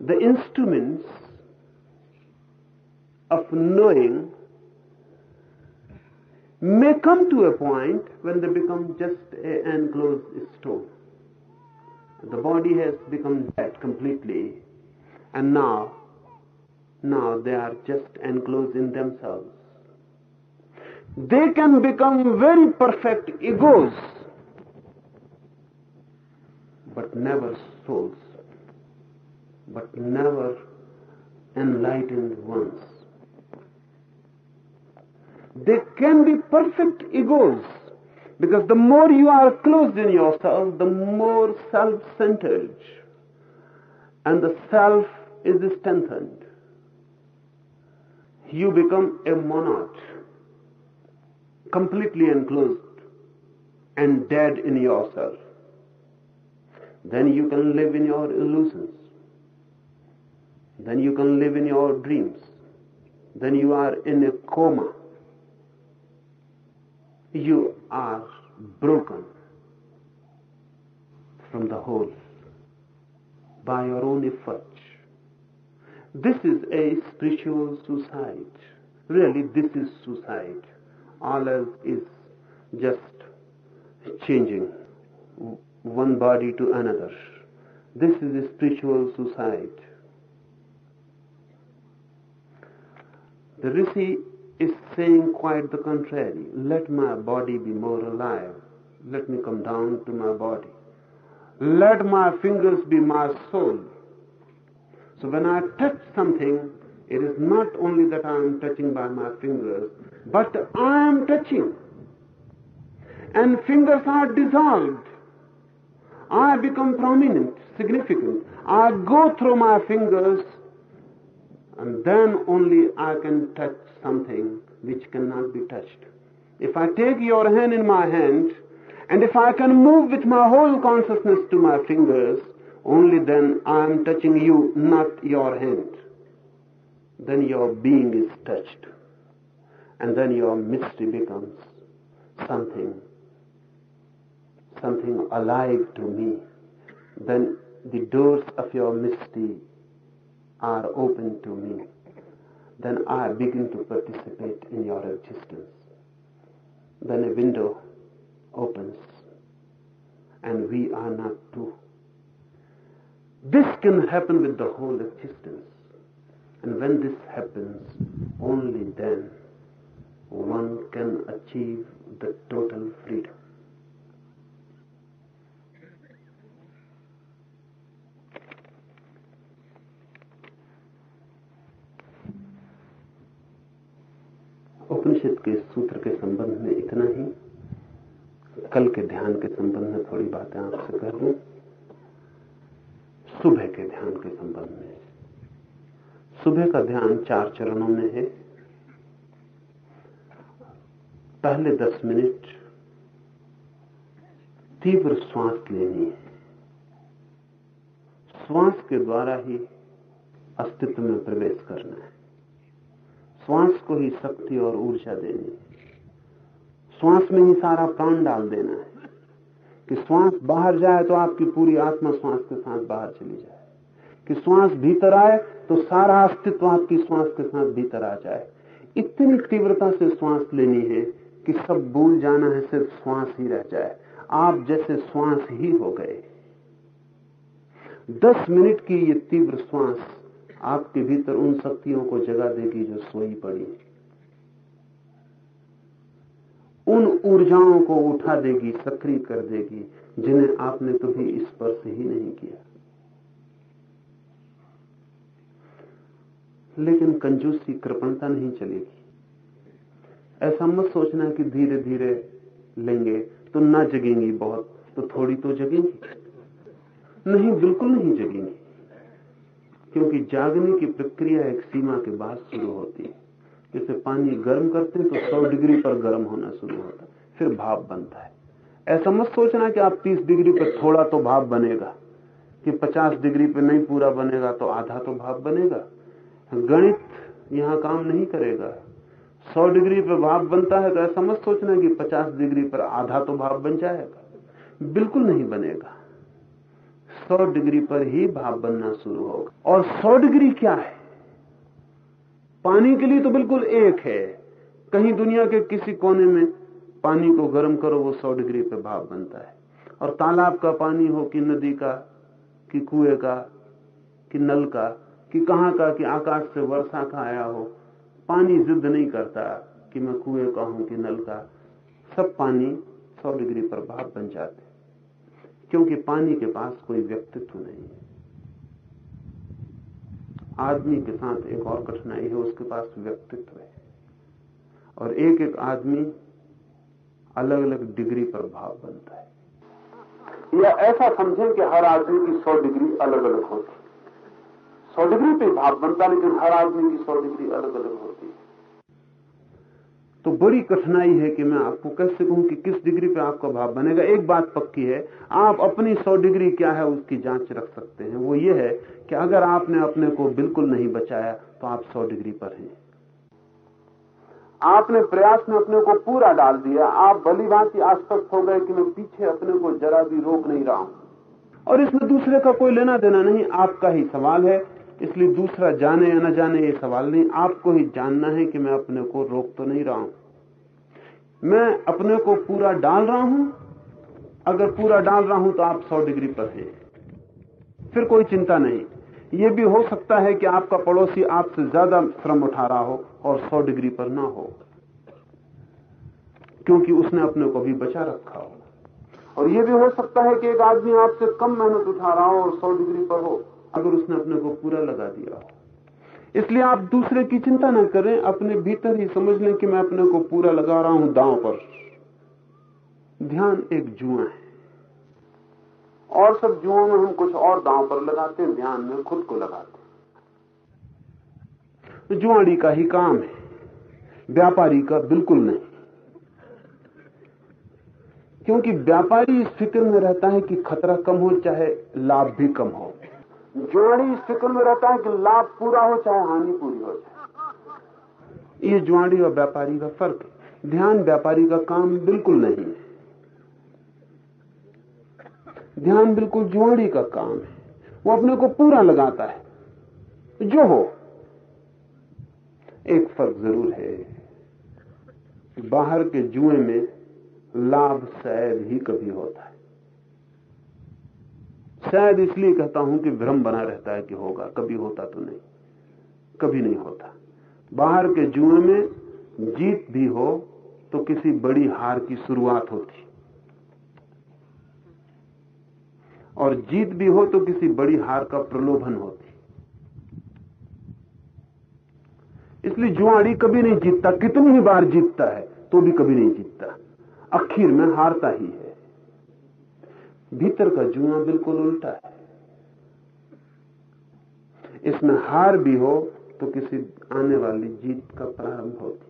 the instruments of knowing may come to a point when they become just an enclosed stone. The body has become dead completely, and now, now they are just enclosed in themselves. they can become very perfect egos, but never souls, but never enlightened ones. They can be perfect egos because the more you are closed in yourself, the more self-centered and the self is strengthened. You become a monad, completely enclosed and dead in yourself. Then you can live in your illusions. Then you can live in your dreams. Then you are in a coma. You are broken from the whole by your own effort. This is a spiritual suicide. Really, this is suicide. All else is just changing one body to another. This is a spiritual suicide. The Rishi is saying quite the contrary. Let my body be more alive. Let me come down to my body. Let my fingers be my soul. So when I touch something, it is not only that I am touching by my fingers, but I am touching. And fingers are dissolved. I become prominent, significant. I go through my fingers, and then only I can touch something which cannot be touched. If I take your hand in my hand, and if I can move with my whole consciousness to my fingers, only then I am touching you, not your hand. Then your being is touched. And then your mystery becomes something, something alive to me. Then the doors of your mystery are open to me. Then I begin to participate in your existence. Then a window opens and we are not two. This can happen with the whole existence. And when this happens, only then one can achieve the total freedom. उपनिषद के सूत्र के संबंध में इतना ही। कल के ध्यान के संबंध में थोड़ी बातें आपसे कर। दूँ सुबह के ध्यान के संबंध में। सुबह का ध्यान चार चरणों में है। पहले दस मिनट तीव्र श्वास लेनी है। श्वास के द्वारा ही अस्तित्व में प्रवेश करना है। श्वास को ही शक्ति और ऊर्जा देनी श्वास में ही सारा प्राण डाल देना है। कि श्वास बाहर जाए तो आपकी पूरी आत्मा श्वास के साथ बाहर चली जाए। कि श्वास भीतर आए तो सारा अस्तित्व आपकी श्वास के साथ भीतर आ जाए। इतनी तीव्रता से श्वास लेनी है कि सब भूल जाना है, सिर्फ़ श्वास ही रह जाए। आप जैसे श्वास ही हो गए। दस मिनट की ये तीव्र श्वास आपके भीतर उन शक्तियों को जगा देगी जो सोई पड़ी। उन ऊर्जाओं को उठा देगी, सक्रिय कर देगी, जिन्हें आपने कभी स्पर्श ही नहीं किया। लेकिन कंजूसी कृपणता नहीं चलेगी। ऐसा मत सोचना कि धीरे धीरे लेंगे तो ना जगेंगी बहुत तो थोड़ी तो जगेंगी। नहीं, बिल्कुल नहीं जगेंगी। क्योंकि जागने की प्रक्रिया एक सीमा के बाद शुरू होती है। जैसे पानी गर्म करते हैं तो 100 डिग्री पर गर्म होना शुरू होता है, फिर भाप बनता है। ऐसा मत सोचना कि आप 30 डिग्री पर थोड़ा तो भाप बनेगा, कि 50 डिग्री पर नहीं पूरा बनेगा तो आधा तो भाप बनेगा। गणित यहाँ काम नहीं करेगा। 100 डिग्री पर भाप बनता है तो ऐसा मत सोचना कि 50 डिग्री पर आधा तो भाप बन जाएगा। बिल्कुल नहीं बनेगा। 100 डिग्री पर ही भाप बनना शुरू होगा और 100 डिग्री क्या है? पानी के लिए तो बिल्कुल एक है। कहीं दुनिया के किसी कोने में पानी को गर्म करो, वो 100 डिग्री पे भाप बनता है। और तालाब का पानी हो कि नदी का, कि कुएँ का, कि नल का, कि कहाँ का, कि आकाश से वर्षा का आया हो, पानी जिद नहीं करता कि मैं कुएँ का हूँ, कि नल का। सब पानी सौ डिग्री पर भाप बन जाते क्योंकि पानी के पास कोई व्यक्तित्व नहीं है। आदमी के साथ एक और कठिनाई है, उसके पास व्यक्तित्व है। और एक एक आदमी अलग अलग डिग्री पर भाव बनता है। या ऐसा समझें कि हर आदमी की सौ डिग्री अलग अलग होती सौ डिग्री पे भाव बनता, लेकिन हर आदमी की सौ डिग्री अलग अलग होती तो बड़ी कठिनाई है कि मैं आपको कैसे कहूँ कि किस डिग्री पे आपका भाव बनेगा। एक बात पक्की है, आप अपनी सौ डिग्री क्या है उसकी जाँच रख सकते हैं। वो ये है कि अगर आपने अपने को बिल्कुल नहीं बचाया तो आप सौ डिग्री पर हैं। आपने प्रयास में अपने को पूरा डाल दिया। आप भली बात आश्वस्त हो गए कि मैं पीछे अपने को जरा भी रोक नहीं रहा हूँ। और इसमें दूसरे का कोई लेना देना नहीं, आपका ही सवाल है। इसलिए दूसरा जाने या न जाने ये सवाल नहीं। आपको ही जानना है कि मैं अपने को रोक तो नहीं रहा हूँ। मैं अपने को पूरा डाल रहा हूँ। अगर पूरा डाल रहा हूँ तो आप सौ डिग्री पर हैं। फिर कोई चिंता नहीं। ये भी हो सकता है कि आपका पड़ोसी आपसे ज़्यादा श्रम उठा रहा हो और सौ डिग्री पर ना हो। क्योंकि उसने अपने को भी बचा रखा हो। और यह भी हो सकता है कि एक आदमी आपसे कम मेहनत उठा रहा हो और सौ डिग्री पर हो। अगर उसने अपने को पूरा लगा दिया हो। इसलिए आप दूसरे की चिंता न करें, अपने भीतर ही समझ लें कि मैं अपने को पूरा लगा रहा हूँ दांव पर। ध्यान एक जुआ है। और सब जुओं में हम कुछ और दांव पर लगाते हैं, ध्यान में खुद को लगाते हैं। जुआड़ी का ही काम है, व्यापारी का बिल्कुल नहीं। क्योंकि व्यापारी इस फ़िक्र में रहता है कि खतरा कम हो, चाहे लाभ भी कम हो। जुआड़ी इस फ़िक्र में रहता है कि लाभ पूरा हो चाहे हानि पूरी हो जाए ये जुआड़ी और व्यापारी का फ़र्क है। ध्यान व्यापारी का काम बिल्कुल नहीं है। ध्यान बिल्कुल ज्वाड़ी का काम है। वो अपने को पूरा लगाता है। जो हो, एक फ़र्क ज़रूर है बाहर के जुए में लाभ शायद ही कभी होता है। शायद इसलिए कहता हूँ कि भ्रम बना रहता है कि होगा, कभी होता तो नहीं, कभी नहीं होता। बाहर के जुए में जीत भी हो तो किसी बड़ी हार की शुरुआत होती। और जीत भी हो तो किसी बड़ी हार का प्रलोभन होती। इसलिए जुआड़ी कभी नहीं जीतता, कितनी ही बार जीतता है तो भी कभी नहीं जीतता। आखिर में हारता ही है। भीतर का जुआ बिल्कुल उल्टा है। इसमें हार भी हो तो किसी आने वाली जीत का प्रारंभ होती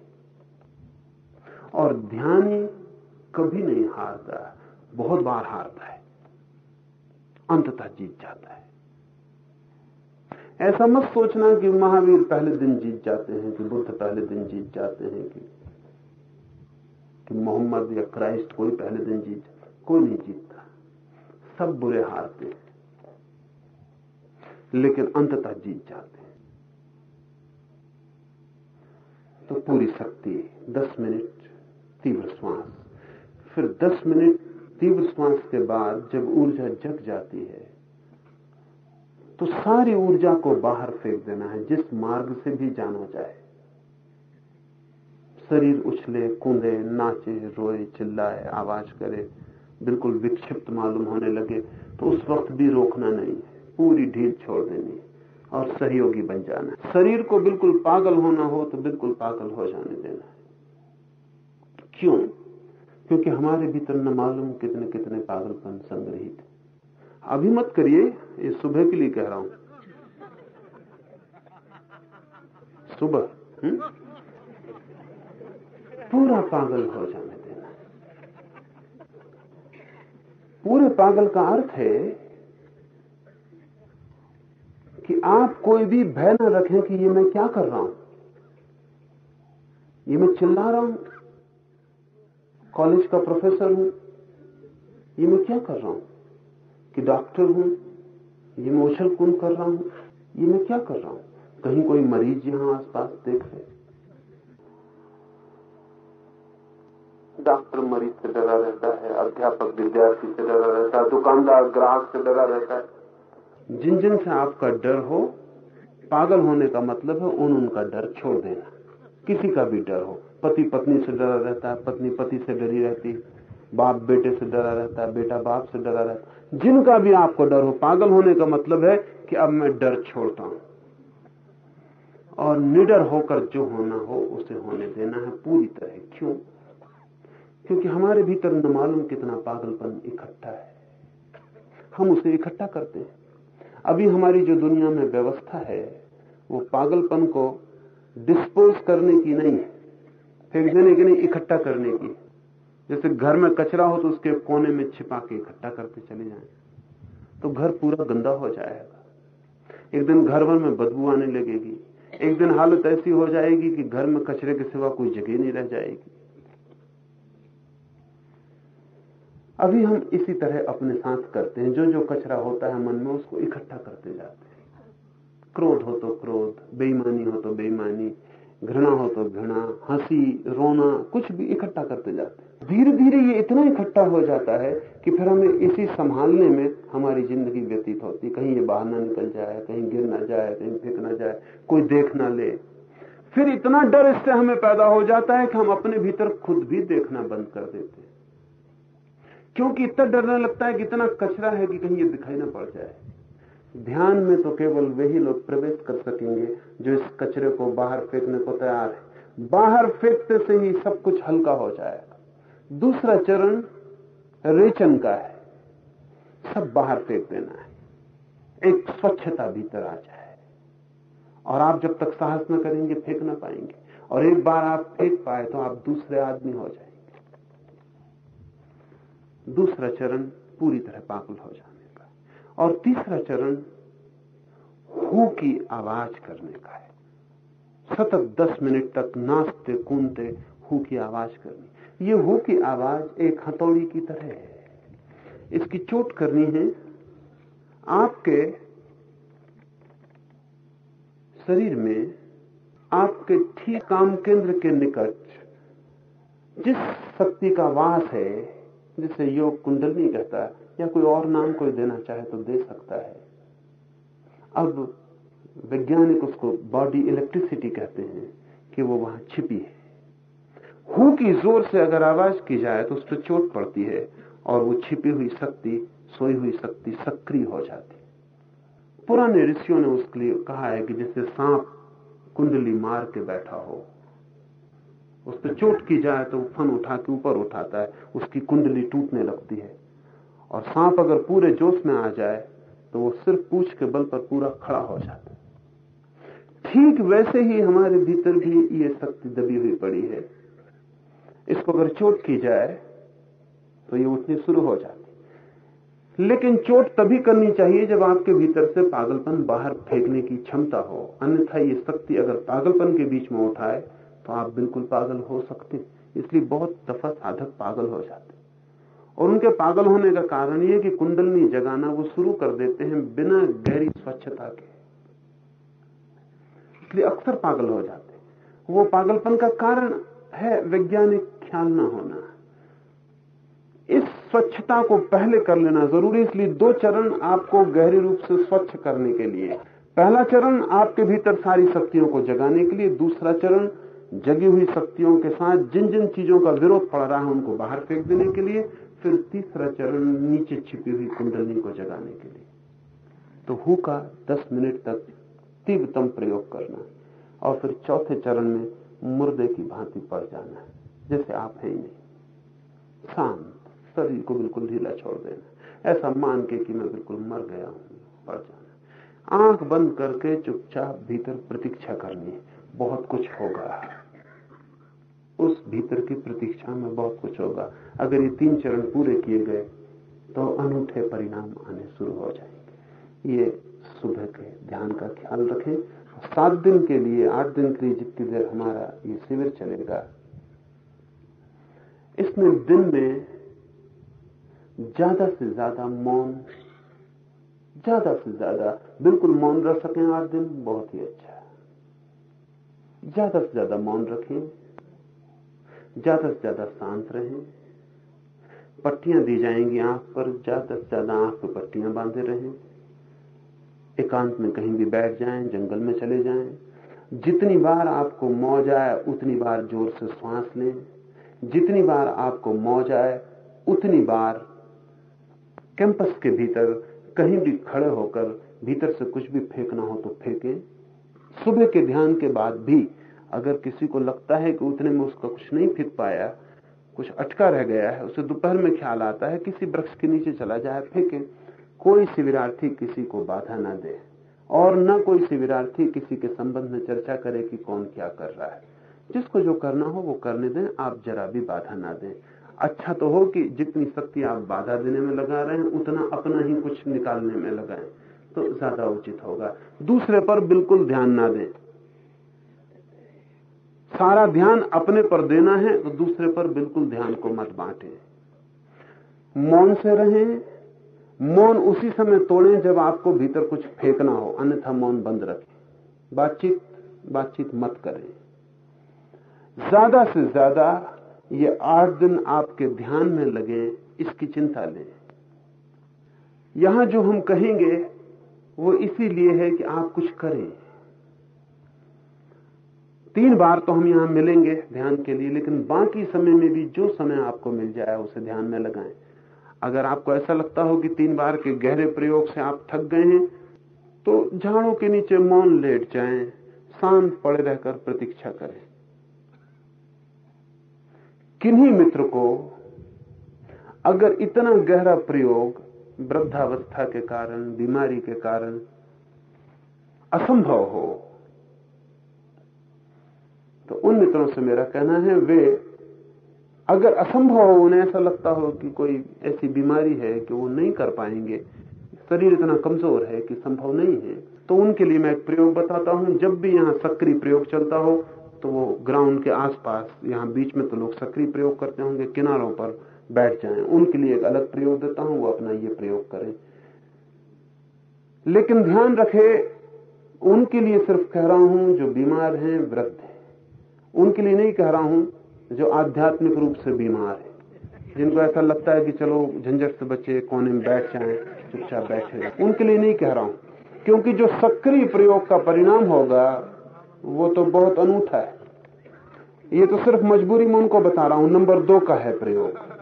और ध्यान कभी नहीं हारता, बहुत बार हारता है। अंततः जीत जाता है। ऐसा मत सोचना कि महावीर पहले दिन जीत जाते हैं, कि बुद्ध पहले दिन जीत जाते हैं, कि कि मोहम्मद या क्राइस्ट कोई पहले दिन जीत, कोई नहीं जीतता सब बुरे हारते हैं लेकिन अंततः जीत जाते हैं। तो पूरी शक्ति, दस मिनट तीव्र श्वास। फिर दस मिनट तीव्र श्वास के बाद जब ऊर्जा जग जाती है तो सारी ऊर्जा को बाहर फेंक देना है, जिस मार्ग से भी जाना जाए। शरीर उछले, कूदे, नाचे, रोए, चिल्लाए, आवाज़ करे बिल्कुल विक्षिप्त मालूम होने लगे तो उस वक्त भी रोकना नहीं, पूरी ढील छोड़ देनी और सहयोगी बन जाना। शरीर को बिल्कुल पागल होना हो तो बिल्कुल पागल हो जाने देना। क्यों? क्योंकि हमारे भीतर न मालूम कितने कितने पागलपन संग्रहित अभी मत करिए, ये सुबह के लिए कह रहा हूँ। सुबह हुँ? पूरा पागल हो जाने देना पूरे पागल का अर्थ है कि आप कोई भी भय न रखें कि ये मैं क्या कर रहा हूँ। ये मैं चिल्ला रहा हूँ। कॉलेज का प्रोफेसर हूँ। ये मैं क्या कर रहा हूँ? कि डॉक्टर हूँ। ये मैं उछल कर रहा हूँ। ये मैं क्या कर रहा हूँ? कहीं कोई मरीज़ यहाँ आसपास देख रहे डॉक्टर मरीज़ से डरा रहता है, अध्यापक विद्यार्थी से डरा रहता है, दुकानदार, ग्राहक से डरा रहता है। जिन जिन से आपका डर हो, पागल होने का मतलब है उन उनका डर छोड़ देना। किसी का भी डर हो पति पत्नी से डरा रहता है पत्नी पति से डरी रहती बाप बेटे से डरा रहता है बेटा बाप से डरा रहता है। जिनका भी आपको डर हो, पागल होने का मतलब है कि अब मैं डर छोड़ता हूँ। और निडर होकर जो होना हो, उसे होने देना है पूरी तरह। क्यों? क्योंकि हमारे भीतर न मालूम कितना पागलपन इकट्ठा है। हम उसे इकट्ठा करते हैं। अभी हमारी जो दुनिया में व्यवस्था है, वो पागलपन को डिस्पोज करने की नहीं फेंक देने की नहीं इकट्ठा करने की जैसे घर में कचरा हो तो उसके कोने में छिपा के इकट्ठा करते चले जाएँ तो घर पूरा गंदा हो जाएगा। एक दिन घर भर में बदबू आने लगेगी। एक दिन हालत ऐसी हो जाएगी कि घर में कचरे के सिवा कोई जगह नहीं रह जाएगी। अभी हम इसी तरह अपने साथ करते हैं। जो जो कचरा होता है मन में, उसको इकट्ठा करते जाते हैं। क्रोध हो तो क्रोध, बेईमानी हो तो बेईमानी, घृणा हो तो घृणा, हँसी, रोना, कुछ भी इकट्ठा करते जाते हैं। धीरे धीरे ये इतना इकट्ठा हो जाता है कि फिर हमें इसी संभालने में हमारी ज़िंदगी व्यतीत होती कहीं ये बाहर ना निकल जाए, कहीं गिर ना जाए, कहीं फेंक ना जाए, कोई देख ना ले। फिर इतना डर इससे हमें पैदा हो जाता है कि हम अपने भीतर खुद भी देखना बंद कर देते हैं। क्योंकि इतना डरने लगता है कि इतना कचरा है कि कहीं ये दिखाई ना पड़ जाए। ध्यान में तो केवल वही लोग प्रवेश कर सकेंगे जो इस कचरे को बाहर फेंकने को तैयार है। बाहर फेंकते से ही सब कुछ हल्का हो जाएगा। दूसरा चरण रेचन का है। सब बाहर फेंक देना है। एक स्वच्छता भीतर आ जाए। और आप जब तक साहस न करेंगे, फेंक ना पाएँगे। और एक बार आप फेंक पाए तो आप दूसरे आदमी हो जाएँगे। दूसरा चरण पूरी तरह पागल हो जाने का और तीसरा चरण हु की आवाज़ करने का है। सतत दस मिनट तक नाचते, कूदते हु की आवाज़ करनी। ये हु की आवाज़ एक हथौड़ी की तरह है। इसकी चोट करनी है आपके शरीर में, आपके ठीक काम केंद्र के निकट, जिस शक्ति का वास है जिसे योग कुंडलनी कहता है, या कोई और नाम कोई देना चाहे तो दे सकता है। अब वैज्ञानिक उसको बॉडी इलेक्ट्रिसिटी कहते हैं कि वो वहाँ छिपी है। हु की ज़ोर से अगर आवाज़ की जाए तो उस पर चोट पड़ती है और वो छिपी हुई शक्ति, सोई हुई शक्ति सक्रिय हो जाती पुराने ऋषियों ने उसके लिए कहा है कि जैसे सांप कुंडली मार के बैठा हो उस पर चोट की जाए तो फन उठा के ऊपर उठाता है, उसकी कुंडली टूटने लगती है। और सांप अगर पूरे जोश में आ जाए तो वो सिर्फ़ पूछ के बल पर पूरा खड़ा हो जाता है। ठीक वैसे ही हमारे भीतर भी ये शक्ति दबी हुई पड़ी है। इसको अगर चोट की जाए तो ये उठनी शुरू हो जाती लेकिन चोट तभी करनी चाहिए जब आपके भीतर से पागलपन बाहर फेंकने की क्षमता हो। अन्यथा ये शक्ति अगर पागलपन के बीच में उठाए तो आप बिल्कुल पागल हो सकते, इसलिए बहुत दफ़ा साधक पागल हो जाते। और उनके पागल होने का कारण ये कि कुंडलनी जगाना वो शुरू कर देते हैं बिना गहरी स्वच्छता के। इसलिए अक्सर पागल हो जाते वो पागलपन का कारण है वैज्ञानिक ख्याल ना होना। इस स्वच्छता को पहले कर लेना ज़रूरी, इसलिए दो चरण आपको गहरी रूप से स्वच्छ करने के लिए। पहला चरण आपके भीतर सारी शक्तियों को जगाने के लिए, दूसरा चरण जगी हुई शक्तियों के साथ जिन जिन चीज़ों का विरोध पड़ रहा है उनको बाहर फेंक देने के लिए, फिर तीसरा चरण नीचे छिपी हुई कुंडली को जगाने के लिए। तो हु का दस मिनट तक तीव्रतम प्रयोग करना और फिर चौथे चरण में मुर्दे की भांति पड़ जाना जैसे आप हैं ही नहीं। शांत, शरीर को बिल्कुल ढीला छोड़ देना ऐसा मान के कि मैं बिल्कुल मर गया हूँ, पड़ जाना आँख बंद करके चुपचाप भीतर प्रतीक्षा करनी है। बहुत कुछ होगा। उस भीतर की प्रतीक्षा में बहुत कुछ होगा। अगर ये तीन चरण पूरे किए गए तो अनूठे परिणाम आने शुरू हो जाएँगे। ये सुबह के ध्यान का ख्याल रखें। सात दिन के लिए, आठ दिन के लिए जितनी देर हमारा ये शिविर चलेगा, इसमें दिन में ज़्यादा से ज़्यादा मौन, ज़्यादा से ज़्यादा, बिल्कुल मौन रह सकें आठ दिन, बहुत ही अच्छा। ज़्यादा से ज़्यादा मौन रखें, ज़्यादा से ज़्यादा शांत रहें। पट्टियाँ दी जाएँगी आँख पर, ज़्यादा से ज़्यादा आँख पर पट्टियाँ बांधे रहें। एकांत में कहीं भी बैठ जाएँ, जंगल में चले जाएँ। जितनी बार आपको मौज आए, उतनी बार ज़ोर से श्वास लें। जितनी बार आपको मौज आए, उतनी बार कैंपस के भीतर कहीं भी खड़े होकर, भीतर से कुछ भी फेंकना हो तो फेंके। सुबह के ध्यान के बाद भी अगर किसी को लगता है कि उतने में उसका कुछ नहीं फेंक पाया, कुछ अटका रह गया है, उसे दोपहर में ख्याल आता है, किसी वृक्ष के नीचे चला जाए, फेंके, कोई शिविरार्थी किसी को बाधा ना दे। और न कोई शिविरार्थी किसी के संबंध में चर्चा करे कि कौन क्या कर रहा है। जिसको जो करना हो वो करने दें, आप जरा भी बाधा ना दें। अच्छा तो हो कि जितनी शक्ति आप बाधा देने में लगा रहे हैं, उतना अपना ही कुछ निकालने में लगाएँ। तो ज़्यादा उचित होगा। दूसरे पर बिल्कुल ध्यान ना दें। सारा ध्यान अपने पर देना है तो दूसरे पर बिल्कुल ध्यान को मत बांटे। मौन से रहें, मौन उसी समय तोड़ें जब आपको भीतर कुछ फेंकना हो, अन्यथा मौन बंद रखें। बातचीत बातचीत मत करें। ज़्यादा से ज़्यादा ये आठ दिन आपके ध्यान में लगे, इसकी चिंता लें। यहाँ जो हम कहेंगे वो इसीलिए है कि आप कुछ करें। तीन बार तो हम यहाँ मिलेंगे ध्यान के लिए, लेकिन बाकी समय में भी जो समय आपको मिल जाए, उसे ध्यान में लगाएँ। अगर आपको ऐसा लगता हो कि तीन बार के गहरे प्रयोग से आप थक गए हैं तो झाड़ों के नीचे मौन लेट जाएँ, शांत पड़े रहकर प्रतीक्षा करें। किन्हीं मित्र को अगर इतना गहरा प्रयोग वृद्धावस्था के कारण, बीमारी के कारण असंभव हो। तो उन मित्रों से मेरा कहना है, वे अगर असंभव हो, उन्हें ऐसा लगता हो कि कोई ऐसी बीमारी है कि वो नहीं कर पाएँगे, शरीर इतना कमज़ोर है कि संभव नहीं है तो उनके लिए मैं एक प्रयोग बताता हूँ। जब भी यहाँ सक्रिय प्रयोग चलता हो तो वो ग्राउंड के आसपास, यहाँ बीच में तो लोग सक्रिय प्रयोग करते होंगे, किनारों पर बैठ जाएँ। उनके लिए एक अलग प्रयोग देता हूँ, वो अपना ये प्रयोग करें। लेकिन ध्यान रखे, उनके लिए सिर्फ़ कह रहा हूँ, जो बीमार हैं, वृद्ध हैं। उनके लिए नहीं कह रहा हूँ, जो आध्यात्मिक रूप से बीमार है। जिनको ऐसा लगता है कि चलो, झंझट से बचे, कोने में बैठ जाए, चुपचाप बैठे उनके लिए नहीं कह रहा हूँ, क्योंकि जो सक्रिय प्रयोग का परिणाम होगा, वो तो बहुत अनूठा है। ये तो सिर्फ़ मजबूरी में उनको बता रहा हूँ, नंबर दो का है प्रयोग।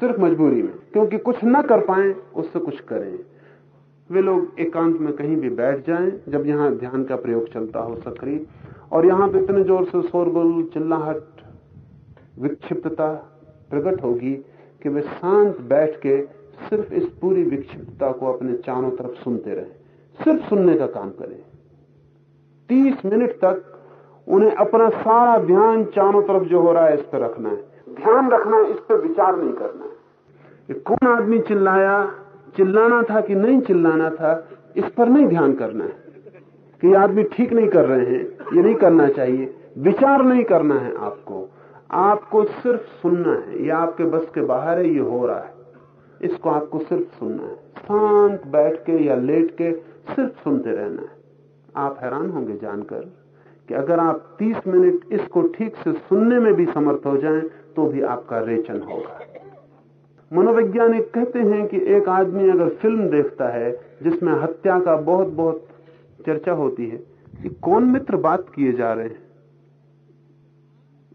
सिर्फ़ मजबूरी में, क्योंकि कुछ न कर पाए, उससे कुछ करें। वे लोग एकांत में कहीं भी बैठ जाएँ, जब यहाँ ध्यान का प्रयोग चलता हो सक्रिय। और यहाँ तो इतने ज़ोर से शोरगुल, चिल्लाहट, विक्षिप्तता प्रकट होगी कि वे शांत बैठ के सिर्फ़ इस पूरी विक्षिप्तता को अपने चारों तरफ़ सुनते रहे, सिर्फ़ सुनने का काम करें। तीस मिनट तक उन्हें अपना सारा ध्यान चारों तरफ़ जो हो रहा है इस पर रखना है। ध्यान रखना है इस पर विचार नहीं करना। है कौन आदमी चिल्लाया, चिल्लाना था कि नहीं चिल्लाना था, इस पर नहीं ध्यान करना है। कि आदमी ठीक नहीं कर रहे हैं, ये नहीं करना चाहिए। विचार नहीं करना है आपको। आपको सिर्फ़ सुनना है, ये आपके बस के बाहर है, ये हो रहा है। इसको आपको सिर्फ़ सुनना है। शांत बैठ के या लेट के सिर्फ़ सुनते रहना है। आप हैरान होंगे जानकर कि अगर आप 30 मिनट इसको ठीक से सुनने में भी समर्थ हो जाएँ तो भी आपका रेचन होगा। मनोवैज्ञानिक कहते हैं कि एक आदमी अगर फ़िल्म देखता है, जिसमें हत्या का बहुत बहुत चर्चा होती है, कि कौन मित्र बात किए जा रहे हैं?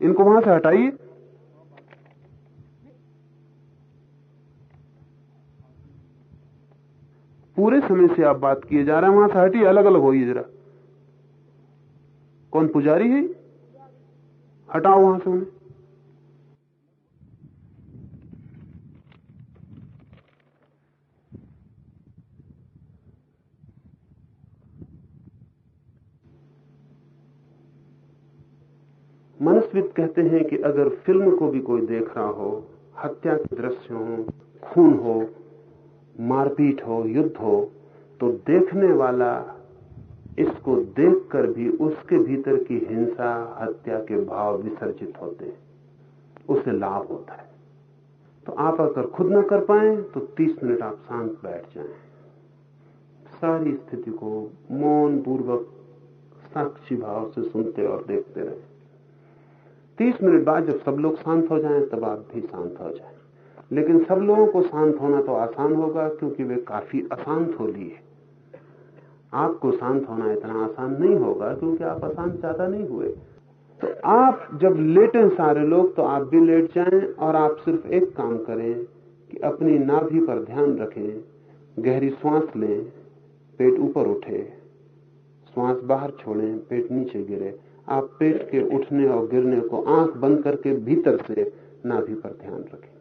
इनको वहाँ से हटाइए। पूरे समय से आप बात किए जा रहे हैं, वहाँ से हटिए अलग अलग होइए जरा। कौन पुजारी है? हटाओ वहाँ से उन्हें। मनस्वित कहते हैं कि अगर फ़िल्म को भी कोई देख रहा हो, हत्या के दृश्य हो, खून हो, मारपीट हो, युद्ध हो तो देखने वाला इसको देखकर भी उसके भीतर की हिंसा, हत्या के भाव विसर्जित होते हैं। उसे लाभ होता है। तो आप अगर खुद न कर पाए तो 30 मिनट आप शांत बैठ जाएँ। सारी स्थिति को मौन पूर्वक साक्षी भाव से सुनते और देखते रहे। तीस मिनट बाद जब सब लोग शांत हो जाएँ, तब आप भी शांत हो जाएँ। लेकिन सब लोगों को शांत होना तो आसान होगा, क्योंकि वे काफ़ी अशांत हो लिए। आपको शांत होना इतना आसान नहीं होगा, क्योंकि आप अशांत ज़्यादा नहीं हुए। तो आप जब लेटें सारे लोग तो आप भी लेट जाएँ और आप सिर्फ़ एक काम करें कि अपनी नाभि पर ध्यान रखें, गहरी श्वास लें, पेट ऊपर उठे, श्वास बाहर छोड़ें, पेट नीचे गिरे। आप पेट के उठने और गिरने को आँख बंद करके भीतर से नाभि पर ध्यान रखें।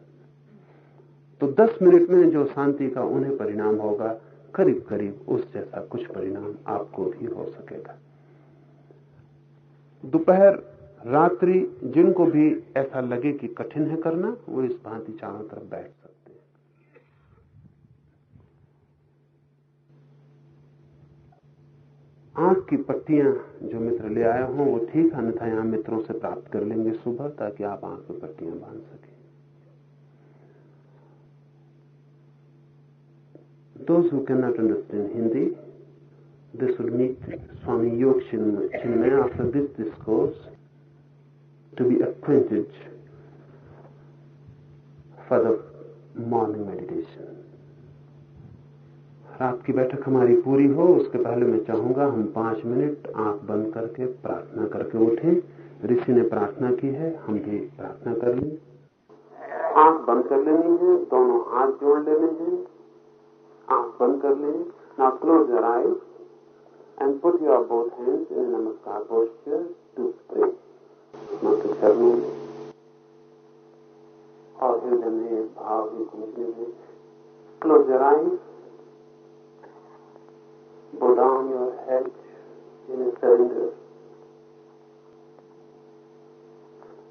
तो 10 मिनट में जो शांति का उन्हें परिणाम होगा करीब करीब उस जैसा कुछ परिणाम आपको भी हो सकेगा। दोपहर, रात्रि, जिनको भी ऐसा लगे कि कठिन है करना, वो इस भांति चारों तरफ़ बैठ सकते हैं आँख की पट्टियाँ जो मित्र ले आया हो, वो ठीक अन्यथा यहाँ मित्रों से प्राप्त कर लेंगे सुबह, ताकि आप आँख की पट्टियाँ बाँध सके। दो who not understand Hindi this would meet Swami Yog after this discourse to be acquainted for the morning meditation रात की बैठक हमारी पूरी हो, उसके पहले मैं चाहूँगा हम पाँच मिनट आँख बंद करके प्रार्थना करके उठे। ऋषि ने प्रार्थना की है, हम भी प्रार्थना कर लें। आँख बंद कर लेनी है, दोनों हाथ जोड़ लेने हैं। आँख बंद कर लें now close your eyes and put your both hands in namaskar posture to pray मात्र चरणों और हृदय में भाव भी पहुँचने में close your eyes bow down your head in a surrender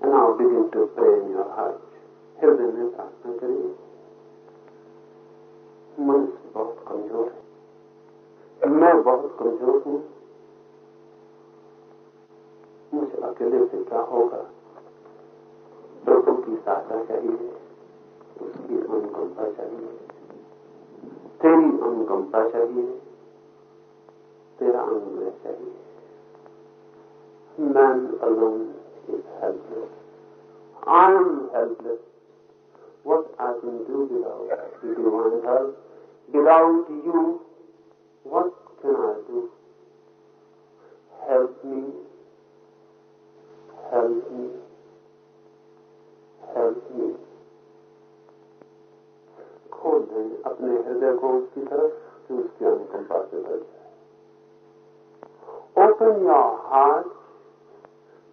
and now begin to pray in your heart. हृदय में प्रार्थना करिए मनुष्य बहुत कमज़ोर है मैं बहुत कमज़ोर हूँ मुझे अकेले से क्या होगा प्रभु की सहायता चाहिए उसकी अनुकंपा चाहिए तेरी अनुकंपा चाहिए तेरा अनुग्रह चाहिए man alone is helpless I am helpless I can do without the divine help. Without you, what can I do? Help me. Help me. Help me. खोल दें अपने हृदय को उसकी तरफ़ कि उसकी अनुकंपा से भर जाए Open your heart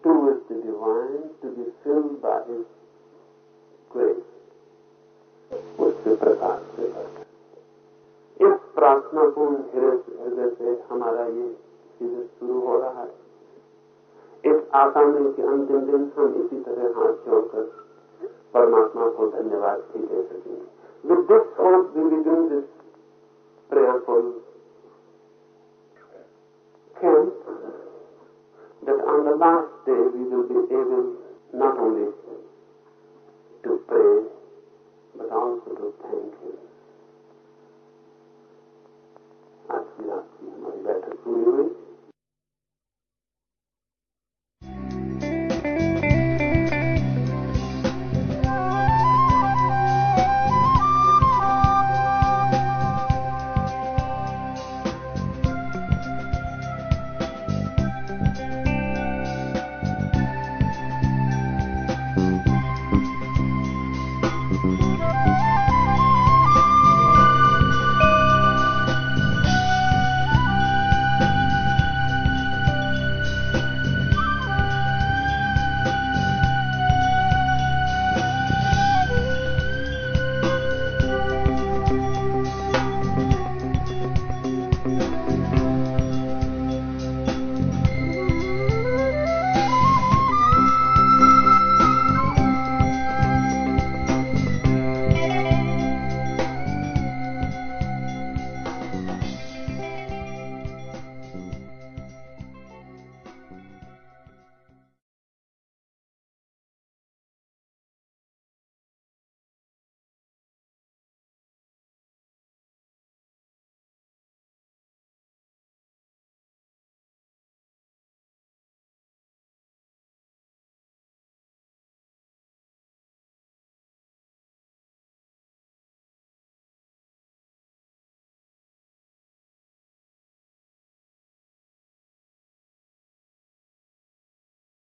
towards the divine to be filled by His grace. उसके प्रकाश से भर इस प्रार्थनापूर्ण हृदय से हमारा ये शिविर शुरू हो रहा है। इस आशा में कि अंतिम दिन हम इसी तरह हाथ जोड़कर परमात्मा को धन्यवाद भी दे सकेंगे। With this hope we begin this prayerful camp that on the last day we will be able not only to pray but also to thank Him. आज की